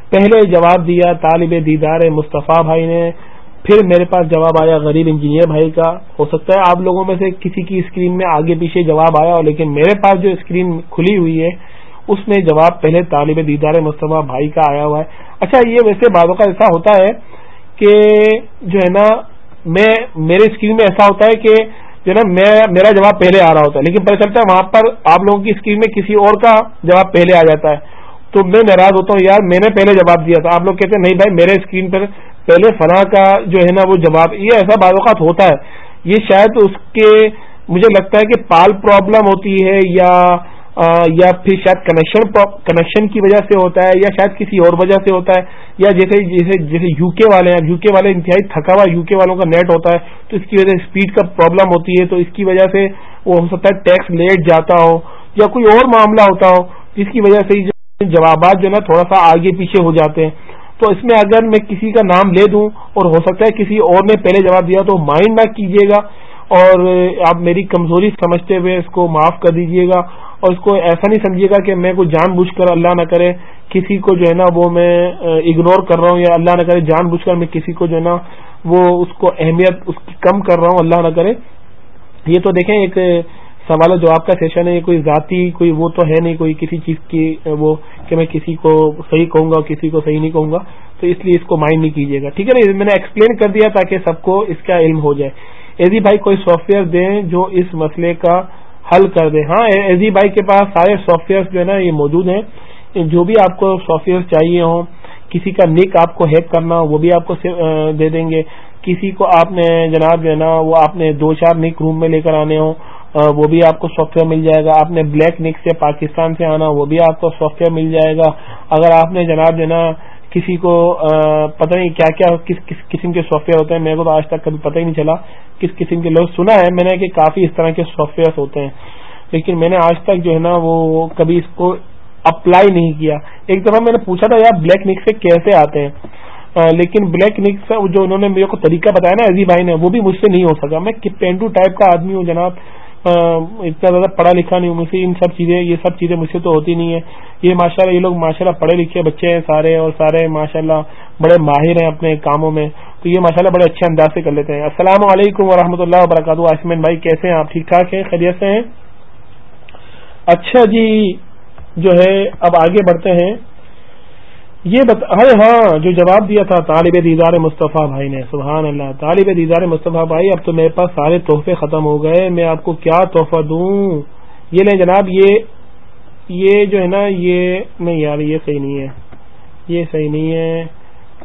S1: پہلے جواب دیا طالب دیدار مصطفیٰ بھائی نے۔ پھر میرے پاس جواب آیا غریب انجینئر بھائی کا۔ ہو سکتا ہے آپ لوگوں میں سے کسی کی اسکرین میں آگے پیچھے جواب آیا ہو، لیکن میرے پاس جو اسکرین کھلی ہوئی ہے، اس میں جواب پہلے طالب دیدار مصطفیٰ بھائی کا آیا ہوا ہے۔ اچھا یہ ویسے باتوں کا ایسا ہوتا ہے کہ جو ہے نا، میں، میرے اسکرین میں ایسا ہوتا ہے کہ جو نا، میں، میرا جواب پہلے آ رہا ہوتا ہے، لیکن پتہ چلتا ہے وہاں پر آپ لوگوں کی اسکرین میں کسی اور کا جواب پہلے آ جاتا ہے۔ تو میں ناراض ہوتا ہوں، یار میں نے پہلے جواب دیا تھا۔ آپ لوگ کہتے ہیں، نہیں بھائی، میرے اسکرین پر پہلے فلاں کا جو ہے نا وہ جواب، یہ ایسا بعض اوقات ہوتا ہے۔ یہ شاید اس کے، مجھے لگتا ہے کہ پال پرابلم ہوتی ہے یا یا پھر شاید کنیکشن کنیکشن کی وجہ سے ہوتا ہے یا شاید کسی اور وجہ سے ہوتا ہے۔ یا جیسے جیسے جیسے یو کے والے ہیں یو کے والے انتہائی تھکا ہوا یو کے والوں کا نیٹ ہوتا ہے، تو اس کی وجہ سے اسپیڈ کا پرابلم ہوتی ہے، تو اس کی وجہ سے وہ ہو سکتا ہے ٹیکس لیٹ جاتا ہو یا کوئی اور معاملہ ہوتا ہو۔ جس کی وجہ سے جوابات جو ہے نا تھوڑا سا آگے پیچھے ہو جاتے ہیں۔ تو اس میں اگر میں کسی کا نام لے دوں اور ہو سکتا ہے کسی اور نے پہلے جواب دیا تو مائنڈ نہ کیجیے گا اور آپ میری کمزوری سمجھتے ہوئے اس کو معاف کر دیجیے گا اور اس کو ایسا نہیں سمجھیے گا کہ میں کوئی جان بوجھ کر اللہ نہ کرے، کسی کو جو ہے نا وہ میں اگنور کر رہا ہوں یا اللہ نہ کرے، جان بوجھ کر میں کسی کو جو ہے نا وہ اس کو اہمیت اس کی کم کر رہا ہوں، اللہ نہ کرے۔ یہ تو دیکھیں ایک سوال جو آپ کا سیشن ہے یہ کوئی ذاتی، کوئی وہ تو ہے نہیں، کوئی کسی چیز کی، وہ کہ میں کسی کو صحیح کہوں گا، کسی کو صحیح نہیں کہوں گا، تو اس لیے اس کو مائنڈ نہیں کیجیے گا۔ ٹھیک ہے نا؟ میں نے ایکسپلین کر دیا تاکہ سب کو اس کا علم ہو جائے۔ ایزی بھائی کوئی سافٹ ویئر دیں جو اس مسئلے کا حل کر دے۔ ہاں ایزی بھائی کے پاس سارے سافٹ ویئر جو ہے نا، یہ موجود ہیں۔ جو بھی آپ کو سافٹ ویئر چاہیے ہوں، کسی کا نک آپ کو ہیک کرنا ہو وہ بھی آپ کو دے دیں گے۔ کسی کو آپ نے جناب جو ہے نا، وہ آپ نے دو چار نک روم میں لے کر آنے ہوں۔ وہ بھی آپ کو سافٹ ویئر مل جائے گا۔ آپ نے بلیک نک سے پاکستان سے آنا، وہ بھی آپ کو سافٹ ویئر مل جائے گا۔ اگر آپ نے جناب جو نا، کسی کو پتہ نہیں کیا کیا، کس کس قسم کے سافٹ ویئر ہوتے ہیں، میرے کو تو آج تک کبھی پتہ ہی نہیں چلا کس قسم کے۔ لوگ سنا ہے، میں نے کہ کافی اس طرح کے سافٹ ویئر ہوتے ہیں۔ لیکن میں نے آج تک جو ہے نا، وہ کبھی اس کو اپلائی نہیں کیا۔ ایک دفعہ میں نے پوچھا تھا، یار بلیک نک سے کیسے آتے ہیں؟ لیکن بلیک نک سے جو انہوں نے میرے کو طریقہ بتایا نا ایزی بھائی نے، وہ بھی مجھ سے نہیں ہو سکا۔ میں پینٹو ٹائپ کا آدمی ہوں جناب۔ اتنا زیادہ پڑھا لکھا نہیں ہوں مجھ سے ان سب چیزیں، یہ سب چیزیں مجھ سے تو ہوتی نہیں ہے یہ ماشاء اللہ یہ لوگ ماشاء اللہ پڑھے لکھے بچے ہیں سارے، اور سارے ماشاء اللہ بڑے ماہر ہیں اپنے کاموں میں۔ تو یہ ماشاء اللہ بڑے اچھے انداز سے کر لیتے ہیں۔ السلام علیکم و اللہ وبرکاتہ۔ آسمین بھائی، کیسے ہیں؟ آپ ٹھیک ٹھاک ہیں؟ خیریت سے ہیں؟ اچھا جی جو ہے، اب آگے بڑھتے ہیں۔ یہ بتا ارے ہاں جو جواب دیا تھا طالب دیدار مصطفیٰ بھائی نے، سبحان اللہ، طالب دیدار مصطفیٰ بھائی، اب تو میرے پاس سارے تحفے ختم ہو گئے، میں آپ کو کیا تحفہ دوں؟ یہ لیں جناب، یہ یہ جو ہے نا، یہ نہیں یار، یہ صحیح نہیں ہے، یہ صحیح نہیں ہے،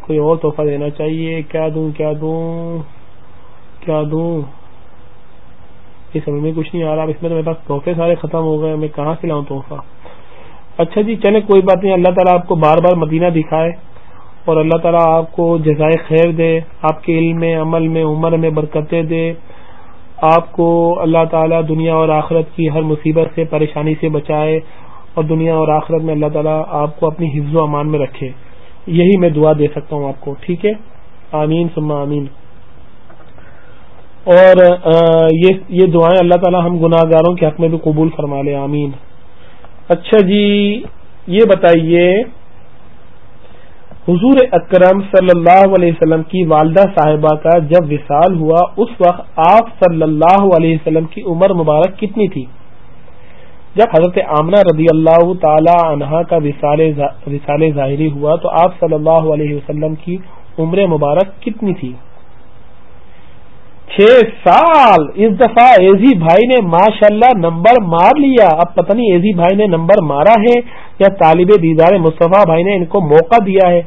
S1: کوئی اور تحفہ دینا چاہیے، کیا دوں کیا دوں؟ کیا دوں؟ یہ سمجھ میں کچھ نہیں آ رہا اس میں تو میرے پاس تحفے سارے ختم ہو گئے، میں کہاں سے لاؤں تحفہ؟ اچھا جی چلے کوئی بات نہیں، اللہ تعالیٰ آپ کو بار بار مدینہ دکھائے اور اللہ تعالیٰ آپ کو جزائے خیر دے، آپ کے علم میں، عمل میں، عمر میں برکتیں دے۔ آپ کو اللہ تعالیٰ دنیا اور آخرت کی ہر مصیبت سے، پریشانی سے بچائے اور دنیا اور آخرت میں اللہ تعالیٰ آپ کو اپنی حفظ و امان میں رکھے۔ یہی میں دعا دے سکتا ہوں آپ کو، ٹھیک ہے؟ آمین سما آمین۔ اور یہ دعائیں اللہ تعالیٰ ہم گناہ گاروں کے حق میں بھی قبول فرما لے، آمین۔ اچھا جی یہ بتائیے، حضور اکرم صلی اللہ علیہ وسلم کی والدہ صاحبہ کا جب وصال ہوا، اس وقت آپ صلی اللہ علیہ وسلم کی عمر مبارک کتنی تھی؟ جب حضرت آمنہ رضی اللہ تعالی عنہا کا وصال ظاہری ہوا، تو آپ صلی اللہ علیہ وسلم کی عمر مبارک کتنی تھی؟ چھ سال اس دفعہ ایزی بھائی نے ماشاء اللہ نمبر مار لیا۔ اب پتہ نہیں ایزی بھائی نے نمبر مارا ہے یا طالب دیدار مصطفیٰ بھائی نے ان کو موقع دیا ہے۔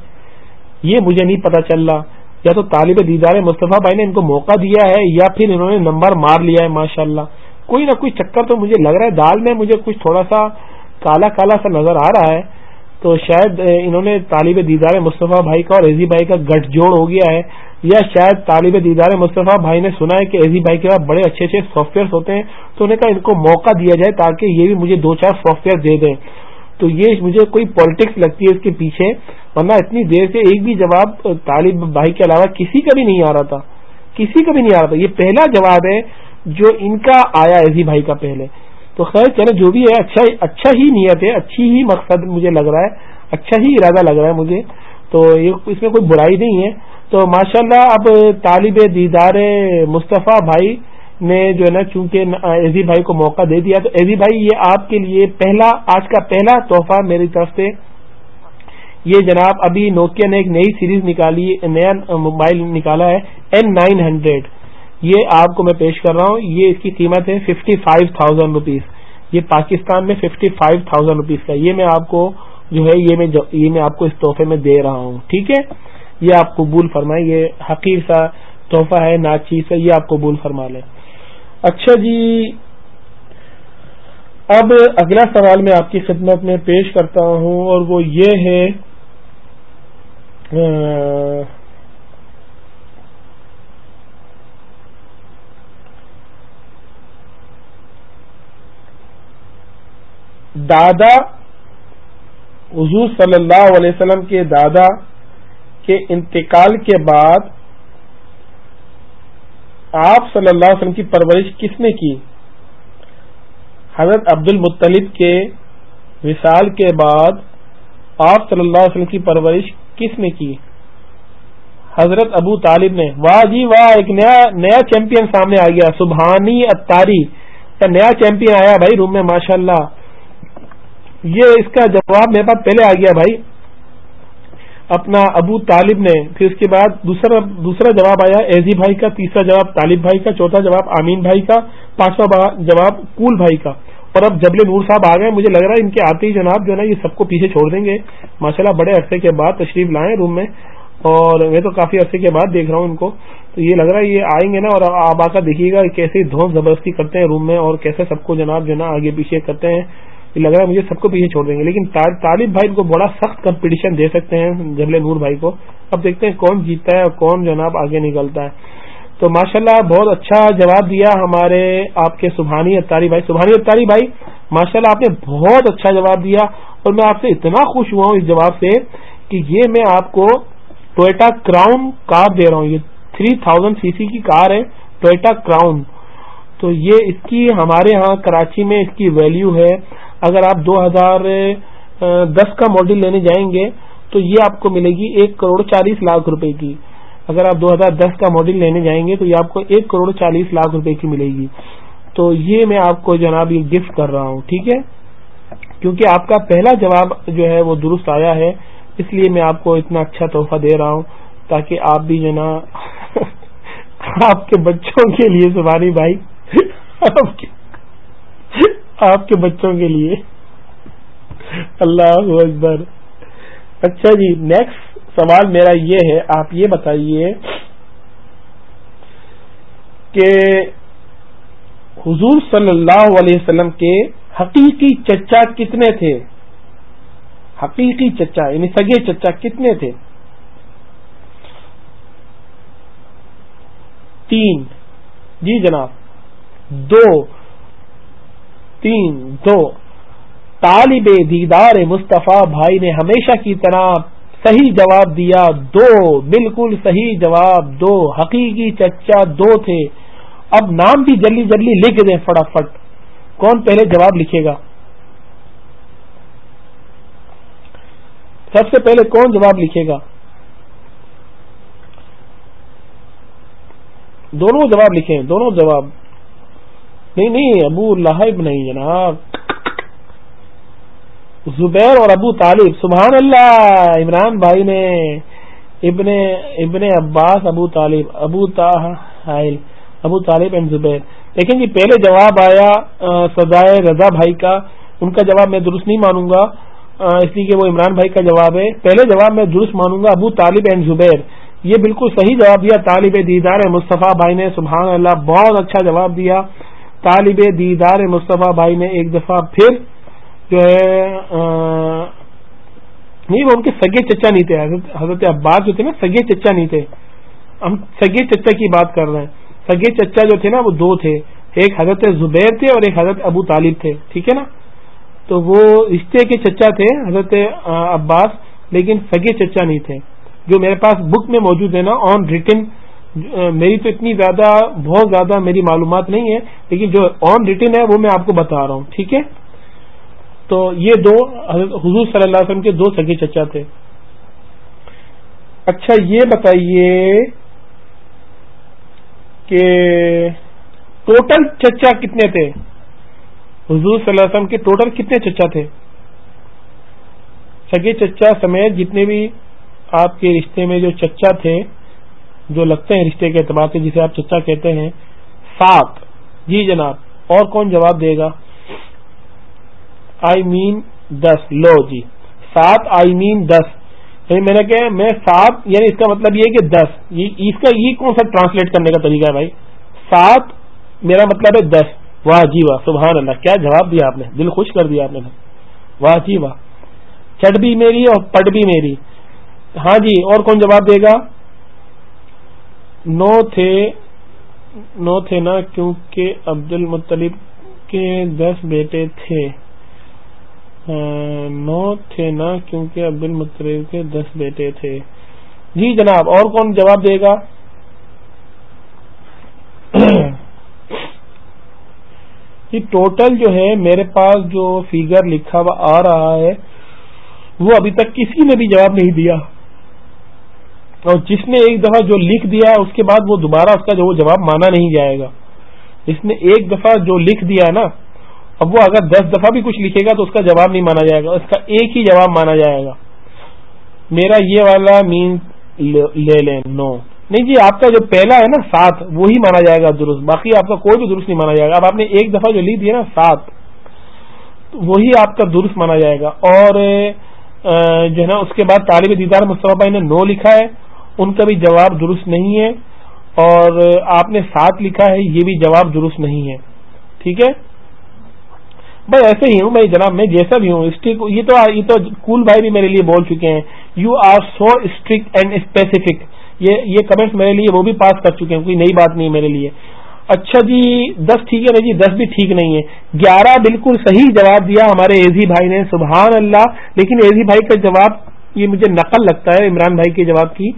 S1: یہ مجھے نہیں پتا چل رہا۔ یا تو طالب دیدار مصطفیٰ بھائی نے ان کو موقع دیا ہے یا پھر انہوں نے نمبر مار لیا ہے ماشاء اللہ کوئی نہ کوئی چکر تو مجھے لگ رہا ہے۔ دال میں مجھے کچھ تھوڑا سا کالا کالا سا نظر آ رہا ہے۔ تو شاید انہوں نے طالب دیدار مصطفیٰ بھائی کا اور ایزی بھائی کا گٹھ جوڑ ہو گیا ہے۔ یا شاید طالب دیدار مصطفیٰ بھائی نے سنا ہے کہ ایزی بھائی کے پاس بڑے اچھے اچھے سافٹ ویئر ہوتے ہیں، تو انہیں کہا ان کو موقع دیا جائے تاکہ یہ بھی مجھے دو چار سافٹ ویئر دے دیں۔ تو یہ مجھے کوئی پالیٹکس لگتی ہے اس کے پیچھے، ورنہ اتنی دیر سے ایک بھی جواب طالب بھائی کے علاوہ کسی کا بھی نہیں آ رہا تھا۔ کسی کا بھی نہیں آ رہا تھا۔ یہ پہلا جواب ہے جو ان کا آیا ایزی بھائی کا پہلے۔ تو خیر چلے جو بھی ہے اچھا اچھا ہی نیت ہے، اچھی ہی مقصد مجھے لگ رہا ہے اچھا ہی ارادہ لگ رہا ہے مجھے۔ تو اس میں کوئی برائی نہیں ہے۔ تو ماشاء اللہ اب طالب دیدار مصطفیٰ بھائی نے جو ہے نا چونکہ ایزی بھائی کو موقع دے دیا تو ایزی بھائی یہ آپ کے لیے پہلا، آج کا پہلا تحفہ میری طرف سے۔ یہ جناب ابھی نوکیا نے ایک نئی سیریز نکالی، نیا موبائل نکالا ہے این نائن ہنڈریڈ یہ آپ کو میں پیش کر رہا ہوں، یہ اس کی قیمت ہے ففٹی فائیو تھاؤزینڈ روپیز یہ پاکستان میں ففٹی فائیو تھاؤزینڈ روپیز کا یہ میں آپ کو جو ہے، یہ میں یہ میں آپ کو اس تحفے میں دے رہا ہوں۔ ٹھیک ہے؟ یہ آپ قبول فرمائیں، یہ حقیر سا تحفہ ہے ناچیز ہے یہ آپ قبول فرما لیں۔ اچھا جی اب اگلا سوال میں آپ کی خدمت میں پیش کرتا ہوں اور وہ یہ ہے دادا، حضور صلی اللہ علیہ وسلم کے دادا کے انتقال کے بعد آپ صلی اللہ علیہ وسلم کی پرورش کس نے کی؟ حضرت عبد المطلب کے وصال کے بعد آپ صلی اللہ علیہ وسلم کی پرورش کس نے کی؟ حضرت ابو طالب نے۔ واہ جی واہ، ایک نیا نیا چیمپئن سامنے آ گیا۔ سبحانی اتاری کا نیا چیمپئن آیا بھائی روم میں ماشاء اللہ یہ اس کا جواب میرے پاس پہلے آ گیا بھائی۔ اپنا ابو طالب نے، پھر اس کے بعد دوسرا دوسرا جواب آیا، ایزی بھائی کا، تیسرا جواب طالب بھائی کا، چوتھا جواب آمین بھائی کا، پانچواں جواب کول بھائی کا۔ اور اب جبل نور صاحب آ گئے، مجھے لگ رہا ہے ان کے آتے ہی جناب جو ہے نا، یہ سب کو پیچھے چھوڑ دیں گے۔ ماشاءاللہ بڑے عرصے کے بعد تشریف لائیں روم میں۔ اور میں تو کافی عرصے کے بعد دیکھ رہا ہوں ان کو۔ تو یہ لگ رہا ہے یہ آئیں گے نا، اور آپ آ کر دیکھیے گا کیسے دھوس زبردستی کرتے ہیں روم میں اور کیسے سب کو جناب جو ہے نا آگے پیچھے کرتے ہیں۔ لگ رہا ہے مجھے سب کو پیچھے چھوڑ دیں گے، لیکن طالب بھائی کو بڑا سخت کمپٹیشن دے سکتے ہیں جبل نور بھائی کو۔ اب دیکھتے ہیں کون جیتتا ہے اور کون جناب آگے نکلتا ہے۔ تو ماشاءاللہ بہت اچھا جواب دیا ہمارے آپ کے سبحانی اتاری بھائی۔ سبحانی اتاری بھائی، ماشاءاللہ آپ نے بہت اچھا جواب دیا اور میں آپ سے اتنا خوش ہوا ہوں اس جواب سے کہ یہ میں آپ کو ٹوئٹا کراؤن کار دے رہا ہوں۔ یہ تھری تھاؤزینڈ سی سی کی کار ہے ٹوئٹا کراؤن تو یہ اس کی ہمارے ہاں کراچی میں اس کی ویلیو ہے۔ اگر آپ دو ہزار دس کا ماڈل لینے جائیں گے، تو یہ آپ کو ملے گی ایک کروڑ چالیس لاکھ روپے کی۔ اگر آپ دو ہزار دس کا ماڈل لینے جائیں گے، تو یہ آپ کو ایک کروڑ چالیس لاکھ روپے کی ملے گی۔ تو یہ میں آپ کو جناب یہ گفٹ کر رہا ہوں، ٹھیک ہے؟ کیونکہ آپ کا پہلا جواب جو ہے وہ درست آیا ہے، اس لیے میں آپ کو اتنا اچھا تحفہ دے رہا ہوں، تاکہ آپ بھی جو نا، آپ کے بچوں کے لیے سبانی بھائی آپ کے بچوں کے لیے۔ اللہ اکبر۔ اچھا جی نیکسٹ سوال میرا یہ ہے، آپ یہ بتائیے کہ حضور صلی اللہ علیہ وسلم کے حقیقی چچا کتنے تھے؟ حقیقی چچا یعنی سگے چچا کتنے تھے؟ تین۔ جی جناب، دو۔ تین، دو، طالب دیدار مصطفیٰ بھائی نے ہمیشہ کی طرح صحیح جواب دیا، دو، بالکل صحیح جواب، دو، حقیقی چچا، دو تھے۔ اب نام بھی جلدی جلدی لکھ دیں فٹافٹ۔ کون پہلے جواب لکھے گا؟ سب سے پہلے کون جواب لکھے گا؟ دونوں جواب لکھیں، دونوں جواب۔ نہیں نہیں، ابو لہب نہیں، جناب۔ زبیر اور ابو طالب، سبحان اللہ، عمران بھائی نے، ابن ابن عباس، ابو طالب، ابو طاہل ابو طالب اینڈ زبیر۔ دیکھیں جی پہلے جواب آیا سزائے رضا بھائی کا۔ ان کا جواب میں درست نہیں مانوں گا اس لیے کہ وہ عمران بھائی کا جواب ہے۔ پہلے جواب میں درست مانوں گا، ابو طالب اینڈ زبیر۔ یہ بالکل صحیح جواب دیا طالب دیدار مصطفیٰ بھائی نے، سبحان اللہ، بہت اچھا جواب دیا۔ طالب دیدار مصطفیٰ بھائی نے ایک دفعہ پھر جو ہے نہیں، وہ ان کے سگے چچا نہیں تھے، حضرت عباس جو تھے نا، سگے چچا نہیں تھے۔ ہم سگے چچا کی بات کر رہے ہیں۔ سگے چچا جو تھے نا، وہ دو تھے۔ ایک حضرت زبیر تھے اور ایک حضرت ابو طالب تھے، ٹھیک ہے نا؟ تو وہ رشتے کے چچا تھے، حضرت عباس، لیکن سگے چچا نہیں تھے۔ جو میرے پاس بک میں موجود ہے نا آن ریٹن میری تو اتنی زیادہ، بہت زیادہ میری معلومات نہیں ہے، لیکن جو آن ریٹن ہے وہ میں آپ کو بتا رہا ہوں، ٹھیک ہے؟ تو یہ دو حضور صلی اللہ علیہ وسلم کے دو سگے چچا تھے۔ اچھا یہ بتائیے کہ ٹوٹل چچا کتنے تھے؟ حضور صلی اللہ علیہ وسلم کے ٹوٹل کتنے چچا تھے؟ سگے چچا سمیت جتنے بھی آپ کے رشتے میں جو چچا تھے جو لگتے ہیں رشتے کے اعتبار سے، جسے آپ چچا کہتے ہیں سات جی جناب، اور کون جواب دے گا؟ آئی مین دس۔ لو جی۔ سات، آئی مین دس۔ یعنی میں نے کہ میں سات یعنی اس کا مطلب یہ کہ دس۔ اس کا یہ کون سا ٹرانسلیٹ کرنے کا طریقہ ہے بھائی؟ سات، میرا مطلب ہے دس۔ واہ جی واہ، سبحان اللہ۔ کیا جواب دیا آپ نے؟ دل خوش کر دیا آپ نے واہ جی واہ۔ چڑھ بھی میری اور پٹ بھی میری۔ ہاں جی اور کون جواب دے گا؟ نو تھے نو تھے نا، کیونکہ عبد المطلب کے دس بیٹے تھے۔ نو تھے نا، کیونکہ عبد المطلب کے دس بیٹے تھے۔ جی جناب، اور کون جواب دے گا؟ جی ٹوٹل جو ہے، میرے پاس جو فیگر لکھا ہوا آ رہا ہے، وہ ابھی تک کسی نے بھی جواب نہیں دیا۔ اور جس نے ایک دفعہ جو لکھ دیا ہے، اس کے بعد وہ دوبارہ اس کا جو جواب مانا نہیں جائے گا۔ جس نے ایک دفعہ جو لکھ دیا ہے نا، اب وہ اگر دس دفعہ بھی کچھ لکھے گا تو اس کا جواب نہیں مانا جائے گا، اس کا ایک ہی جواب مانا جائے گا۔ میرا یہ والا مین لے لیں، نو۔ نہیں جی آپ کا جو پہلا ہے نا، سات، وہی مانا جائے گا درست۔ باقی آپ کا کوئی بھی درست نہیں مانا جائے گا۔ اب آپ نے ایک دفعہ جو لی تھی نا، سات، وہی آپ کا درست مانا جائے گا۔ اور جو ہے نا، اس کے بعد طالب دیدار مصطفیٰ بھائی نے نو لکھا ہے۔ ان کا بھی جواب درست نہیں ہے اور آپ نے سات لکھا ہے، یہ بھی جواب درست نہیں ہے۔ ٹھیک ہے؟ بھائی ایسے ہی ہوں بھائی جناب، میں جیسا بھی ہوں اسٹرک یہ تو یہ تو کول بھائی بھی میرے لیے بول چکے ہیں۔ You are so strict and specific یہ یہ کمنٹس میرے لیے وہ بھی پاس کر چکے ہیں، کوئی نئی بات نہیں میرے لیے۔ اچھا جی دس ٹھیک ہے نا جی؟ دس بھی ٹھیک نہیں ہے۔ گیارہ بالکل صحیح جواب دیا ہمارے ایزی بھائی نے، سبحان اللہ۔ لیکن ایزی بھائی کا جواب یہ مجھے نقل لگتا ہے، عمران بھائی کے جواب کی۔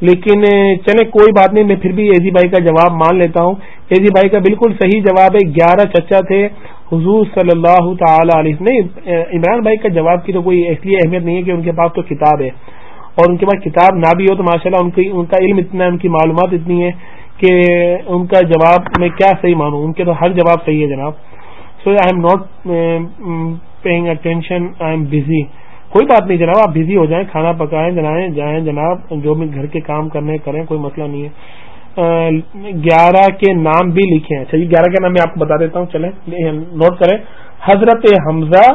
S1: لیکن چلے کوئی بات نہیں، میں پھر بھی ایزی بھائی کا جواب مان لیتا ہوں۔ ایزی بھائی کا بالکل صحیح جواب ہے، گیارہ چچا تھے۔ حضور صلی اللہ تعالی علیہ نہیں، عمران بھائی کا جواب کی تو کوئی ایسی اہمیت نہیں ہے کہ ان کے پاس تو کتاب ہے۔ اور ان کے پاس کتاب نہ بھی ہو تو ماشاء اللہ ان کا علم اتنا ہے ان کی معلومات اتنی ہے کہ ان کا جواب میں کیا صحیح مانوں۔ ان کے تو ہر جواب صحیح ہے جناب۔ So I am not paying attention I am busy کوئی بات نہیں جناب، آپ بزی ہو جائیں، کھانا پکائیں جنائیں جائیں جناب، جو بھی گھر کے کام کرنے کریں، کوئی مسئلہ نہیں ہے۔ گیارہ کے نام بھی لکھے ہیں۔ اچھا جی، گیارہ کے نام میں آپ کو بتا دیتا ہوں، چلیں نوٹ کریں۔ حضرت حمزہ،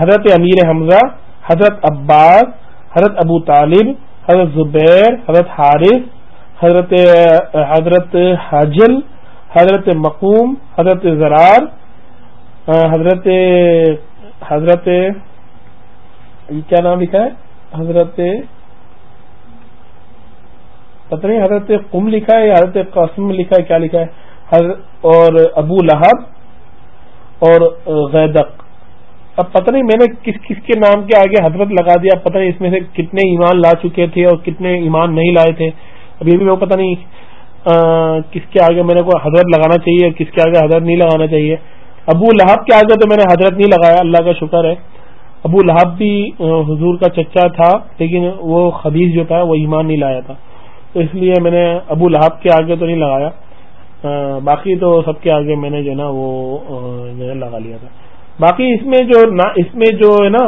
S1: حضرت امیر حمزہ، حضرت عباس، حضرت ابو طالب، حضرت زبیر، حضرت حارث، حضرت حضرت حاجل، حضرت مقوم، حضرت زرار حضرت حضرت یہ کیا نام لکھا ہے؟ حضرت پتہ نہیں حضرت قم لکھا ہے یا حضرت قاسم لکھا ہے؟ کیا لکھا ہے؟ اور ابو لہب اور غیدق۔ اب پتہ نہیں میں نے کس کس کے نام کے آگے حضرت لگا دیا، پتہ نہیں اس میں سے کتنے ایمان لا چکے تھے اور کتنے ایمان نہیں لائے تھے۔ ابھی بھی پتہ نہیں کس کے آگے میں نے کوئی حضرت لگانا چاہیے کس کے آگے حضرت نہیں لگانا چاہیے۔ ابو لہب کے آگے تو میں نے حضرت نہیں لگایا، اللہ کا شکر ہے۔ ابو لہب بھی حضور کا چچا تھا، لیکن وہ خبیز جو تھا، وہ ایمان نہیں لایا تھا۔ تو اس لیے میں نے ابو لہب کے آگے تو نہیں لگایا۔ باقی تو سب کے آگے میں نے جو ہے نا، وہ لگا لیا تھا۔ باقی اس میں جو اس میں جو ہے نا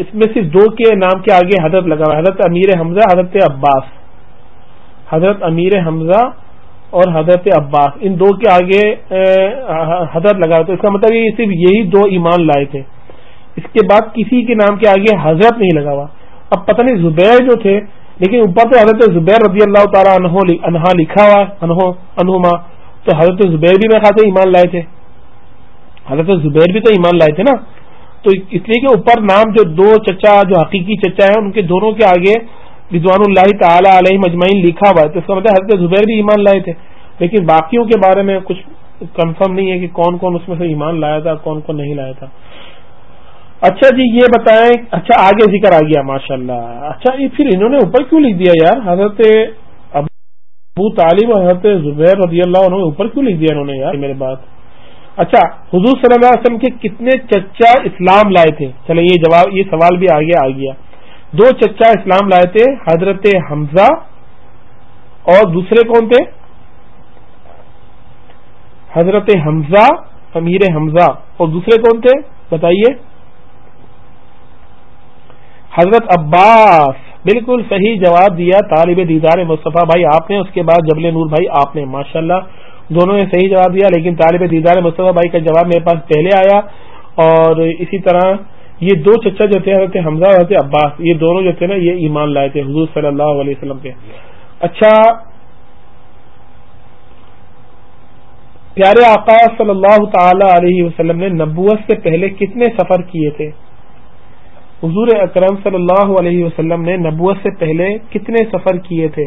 S1: اس میں صرف دو کے نام کے آگے حضرت لگا ہوا حضرت امیر حمزہ، حضرت عباس۔ حضرت امیر حمزہ اور حضرت عباس۔ ان دو کے آگے حضرت لگا تو اس کا مطلب یہ صرف یہی دو ایمان لائے تھے۔ اس کے بعد کسی کے نام کے آگے حضرت نہیں لگا ہوا۔ اب پتہ نہیں زبیر جو تھے، لیکن اوپر تو حضرت زبیر رضی اللہ تعالیٰ انہا لکھا ہوا انہما تو حضرت زبیر بھی میں خاصے ایمان لائے تھے۔ حضرت زبیر بھی تو ایمان لائے تھے نا۔ تو اس لیے کہ اوپر نام جو دو چچا، جو حقیقی چچا ہیں، ان کے دونوں کے آگے رضوان اللہ تعالی علیہ مجمعین لکھا ہوا ہے۔ تو اس کا مطلب حضرت زبیر بھی ایمان لائے تھے۔ لیکن باقیوں کے بارے میں کچھ کنفرم نہیں ہے کہ کون کون اس میں سے ایمان لایا تھا، کون کون نہیں لایا تھا۔ اچھا جی یہ بتائیں۔ اچھا آگے ذکر آ گیا ماشاء اللہ اچھا یہ پھر انہوں نے اوپر کیوں لکھ دیا یار؟ حضرت ابو طالب اور حضرت زبیر رضی اللہ انہوں نے اوپر کیوں لکھ دیا انہوں نے یار میرے بات؟ اچھا حضور صلی اللہ علیہ وسلم کے کتنے چچا اسلام لائے تھے؟ چلے یہ جواب، یہ سوال بھی آگے آ گیا۔ دو چچا اسلام لائے تھے، حضرت حمزہ اور دوسرے کون تھے؟ حضرت حمزہ، امیر حمزہ اور دوسرے کون تھے؟ بتائیے۔ حضرت عباس بالکل صحیح جواب دیا، طالب دیدار مصطفیٰ بھائی، آپ نے اس کے بعد جبل نور بھائی، آپ نے ماشاء اللہ دونوں نے صحیح جواب دیا، لیکن طالب دیدار مصطفیٰ بھائی کا جواب میرے پاس پہلے آیا اور اسی طرح یہ دو چچا جو تھے، حضرت حمزہ اور حضرت عباس، یہ دونوں جو تھے نا، یہ ایمان لائے تھے حضور صلی اللہ علیہ وسلم کے اچھا پیارے آقا صلی اللہ تعالی علیہ وسلم نے نبوت سے پہلے کتنے سفر کیے تھے؟ حضور اکرم صلی اللہ علیہ وسلم نے نبوت سے پہلے کتنے سفر کیے تھے؟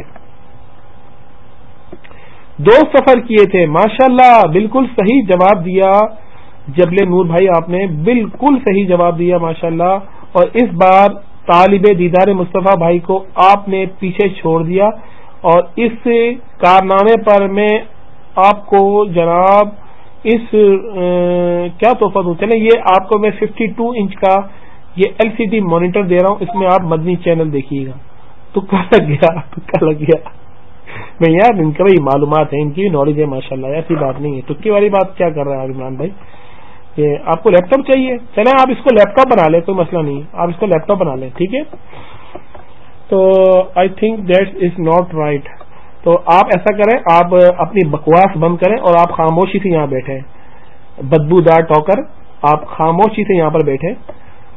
S1: دو سفر کیے تھے۔ ماشاءاللہ، بالکل صحیح جواب دیا۔ جبل نور بھائی، آپ نے بالکل صحیح جواب دیا ماشاء اللہ اور اس بار طالب دیدار مصطفیٰ بھائی کو آپ نے پیچھے چھوڑ دیا۔ اور اس کارنامے پر میں آپ کو جناب اس کیا تحفہ دوں؟ چلے یہ آپ کو میں ففٹی ٹو انچ کا یہ ایل سی ڈی مانیٹر دے رہا ہوں، اس میں آپ مدنی چینل دیکھیے گا۔ تو کیا لگ گیا؟ تو لگ گیا؟ میں یار، ان کا بھائی معلومات ہیں، ان کی بھی نالج ہے ماشاء اللہ ایسی بات نہیں ہے۔ ٹکی والی بات کیا کر رہا ہے عمران بھائی؟ یہ آپ کو لیپ ٹاپ چاہیے؟ چلیں، آپ اس کو لیپ ٹاپ بنا لیں، کوئی مسئلہ نہیں۔ آپ اس کو لیپ ٹاپ بنا لیں، ٹھیک ہے؟ تو I think that is not right تو آپ ایسا کریں، آپ اپنی بکواس بند کریں اور آپ خاموشی سے یہاں بیٹھے بدبو دار ٹوکر آپ خاموشی سے یہاں پر بیٹھے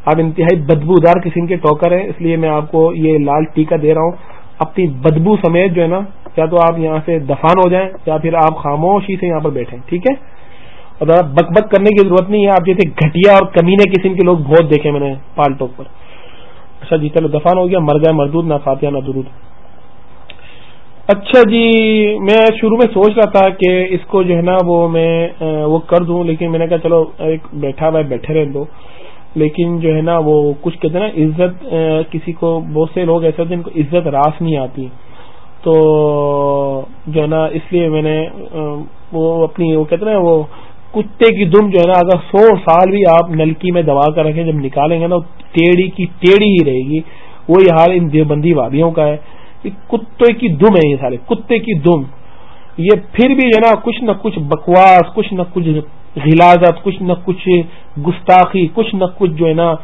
S1: آپ انتہائی بدبو دار قسم کے ٹوکر ہیں، اس لیے میں آپ کو یہ لال ٹیکا دے رہا ہوں۔ اپنی بدبو سمیت جو ہے نا، یا تو آپ یہاں سے دفان ہو جائیں، یا پھر آپ خاموشی سے یہاں پر بیٹھیں، ٹھیک ہے؟ اور ذرا بک بک کرنے کی ضرورت نہیں ہے، آپ جیسے گھٹیا اور کمینے قسم کے لوگ بہت دیکھے میں نے پال ٹوک پر۔ اچھا جی چلو دفان ہو گیا، مر گئے مردود، نہ فاتحہ، نہ درود۔ اچھا جی میں شروع میں سوچ رہا تھا کہ اس کو جو ہے نا وہ میں وہ کر دوں، لیکن میں نے کہا چلو ایک بیٹھا ہوا بیٹھے رہ دو۔ لیکن جو ہے نا وہ کچھ کہتے ہیں نا عزت کسی کو بہت سے لوگ ایسے ہوتے ہیں ان کو عزت راس نہیں آتی۔ تو جو ہے نا اس لیے میں نے وہ اپنی وہ کہتے ہیں وہ کتے کی دم جو ہے نا اگر سو سال بھی آپ نلکی میں دبا کر رکھیں، جب نکالیں گے نا ٹیڑھی کی ٹیڑھی ہی رہے گی۔ وہی حال ان دیوبندی وادیوں کا ہے۔ کتے کی دم ہے یہ سارے، کتے کی دم۔ یہ پھر بھی جو ہے نا کچھ نہ کچھ بکواس، کچھ نہ کچھ غلازت کچھ نہ کچھ گستاخی، کچھ نہ کچھ جو ہے نا،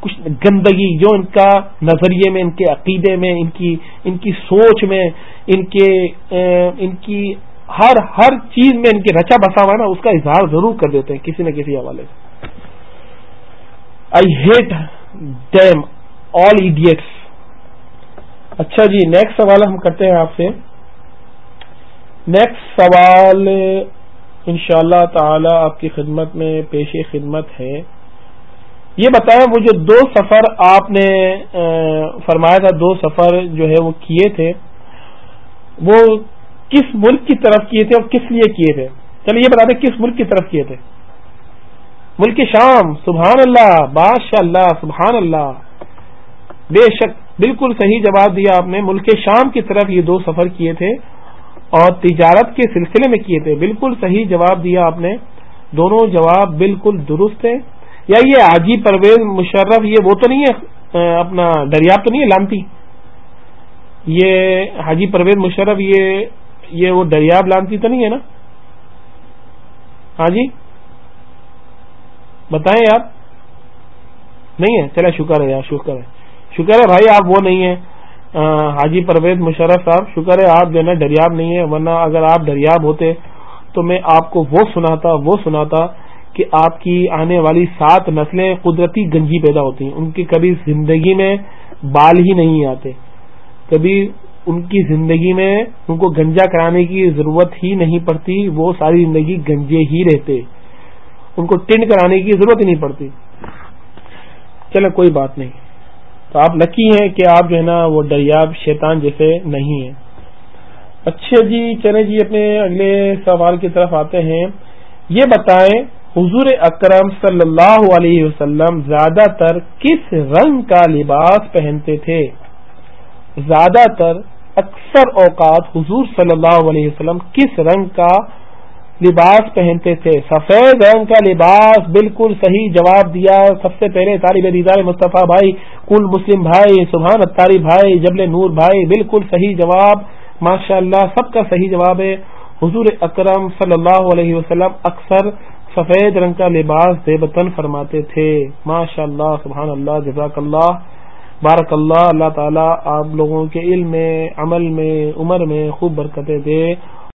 S1: کچھ گندگی جو ان کا نظریے میں، ان کے عقیدے میں، ان کی ان کی سوچ میں، ان کے ان کی ہر ہر چیز میں ان کے رچا بسا ہوا ہے نا، اس کا اظہار ضرور کر دیتے ہیں کسی نہ کسی حوالے سے۔ I hate them all idiots اچھا جی نیکسٹ سوال ہم کرتے ہیں آپ سے۔ نیکسٹ سوال ان شاء اللہ تعالی آپ کی خدمت میں پیش خدمت ہے۔ یہ بتائیں وہ جو دو سفر آپ نے فرمایا تھا، دو سفر جو ہے وہ کیے تھے، وہ کس ملک کی طرف کیے تھے اور کس لیے کیے تھے؟ چلیے یہ بتا دیں کس ملک کی طرف کیے تھے۔ ملک شام، سبحان اللہ بادشاہ اللہ سبحان اللہ۔ بے شک بالکل صحیح جواب دیا آپ نے، ملک شام کی طرف یہ دو سفر کیے تھے۔ اور تجارت کے سلسلے میں کیے تھے۔ بالکل صحیح جواب دیا آپ نے۔ دونوں جواب بالکل درست ہے یا یہ آجی پرویز مشرف، یہ وہ تو نہیں ہے اپنا دریاب تو نہیں ہے، لانتی۔ یہ حاجی پرویز مشرف، یہ یہ وہ دریاب لانتی تو نہیں ہے نا؟ ہاں جی؟ بتائیں آپ۔ نہیں ہے۔ چلے شکر ہے یار، شکر ہے۔ شکر ہے بھائی، آپ وہ نہیں ہیں۔ حاجی پرویز مشرف صاحب، شکر ہے آپ جو ہے نا دریاب نہیں ہے ورنہ اگر آپ دریاب ہوتے تو میں آپ کو وہ سناتا وہ سناتا کہ آپ کی آنے والی سات نسلیں قدرتی گنجی پیدا ہوتی ہیں۔ ان کی کبھی زندگی میں بال ہی نہیں آتے، کبھی ان کی زندگی میں ان کو گنجا کرانے کی ضرورت ہی نہیں پڑتی، وہ ساری زندگی گنجے ہی رہتے۔ ان کو ٹنڈ کرانے کی ضرورت ہی نہیں پڑتی۔ چلے کوئی بات نہیں۔ تو آپ لکی ہیں کہ آپ جو ہے نا وہ دریاب شیطان جیسے نہیں ہیں۔ اچھا جی چلے جی اپنے اگلے سوال کی طرف آتے ہیں۔ یہ بتائیں، حضور اکرم صلی اللہ علیہ وسلم زیادہ تر کس رنگ کا لباس پہنتے تھے؟ زیادہ تر اکثر اوقات حضور صلی اللہ علیہ وسلم کس رنگ کا لباس پہنتے تھے۔ سفید رنگ کا لباس، بالکل صحیح جواب دیا۔ سب سے پہلے طالب دیدار مصطفیٰ بھائی، کل مسلم بھائی، سبحان اتاری بھائی، جبل نور بھائی، بالکل صحیح جواب۔ ماشاء اللہ سب کا صحیح جواب ہے۔ حضور اکرم صلی اللہ علیہ وسلم اکثر سفید رنگ کا لباس دے بتن فرماتے تھے۔ ماشاء اللہ سبحان اللہ، جزاک اللہ۔ بارک اللہ اللہ تعالیٰ آپ لوگوں کے علم میں، عمل میں، عمر میں خوب برکتیں دے۔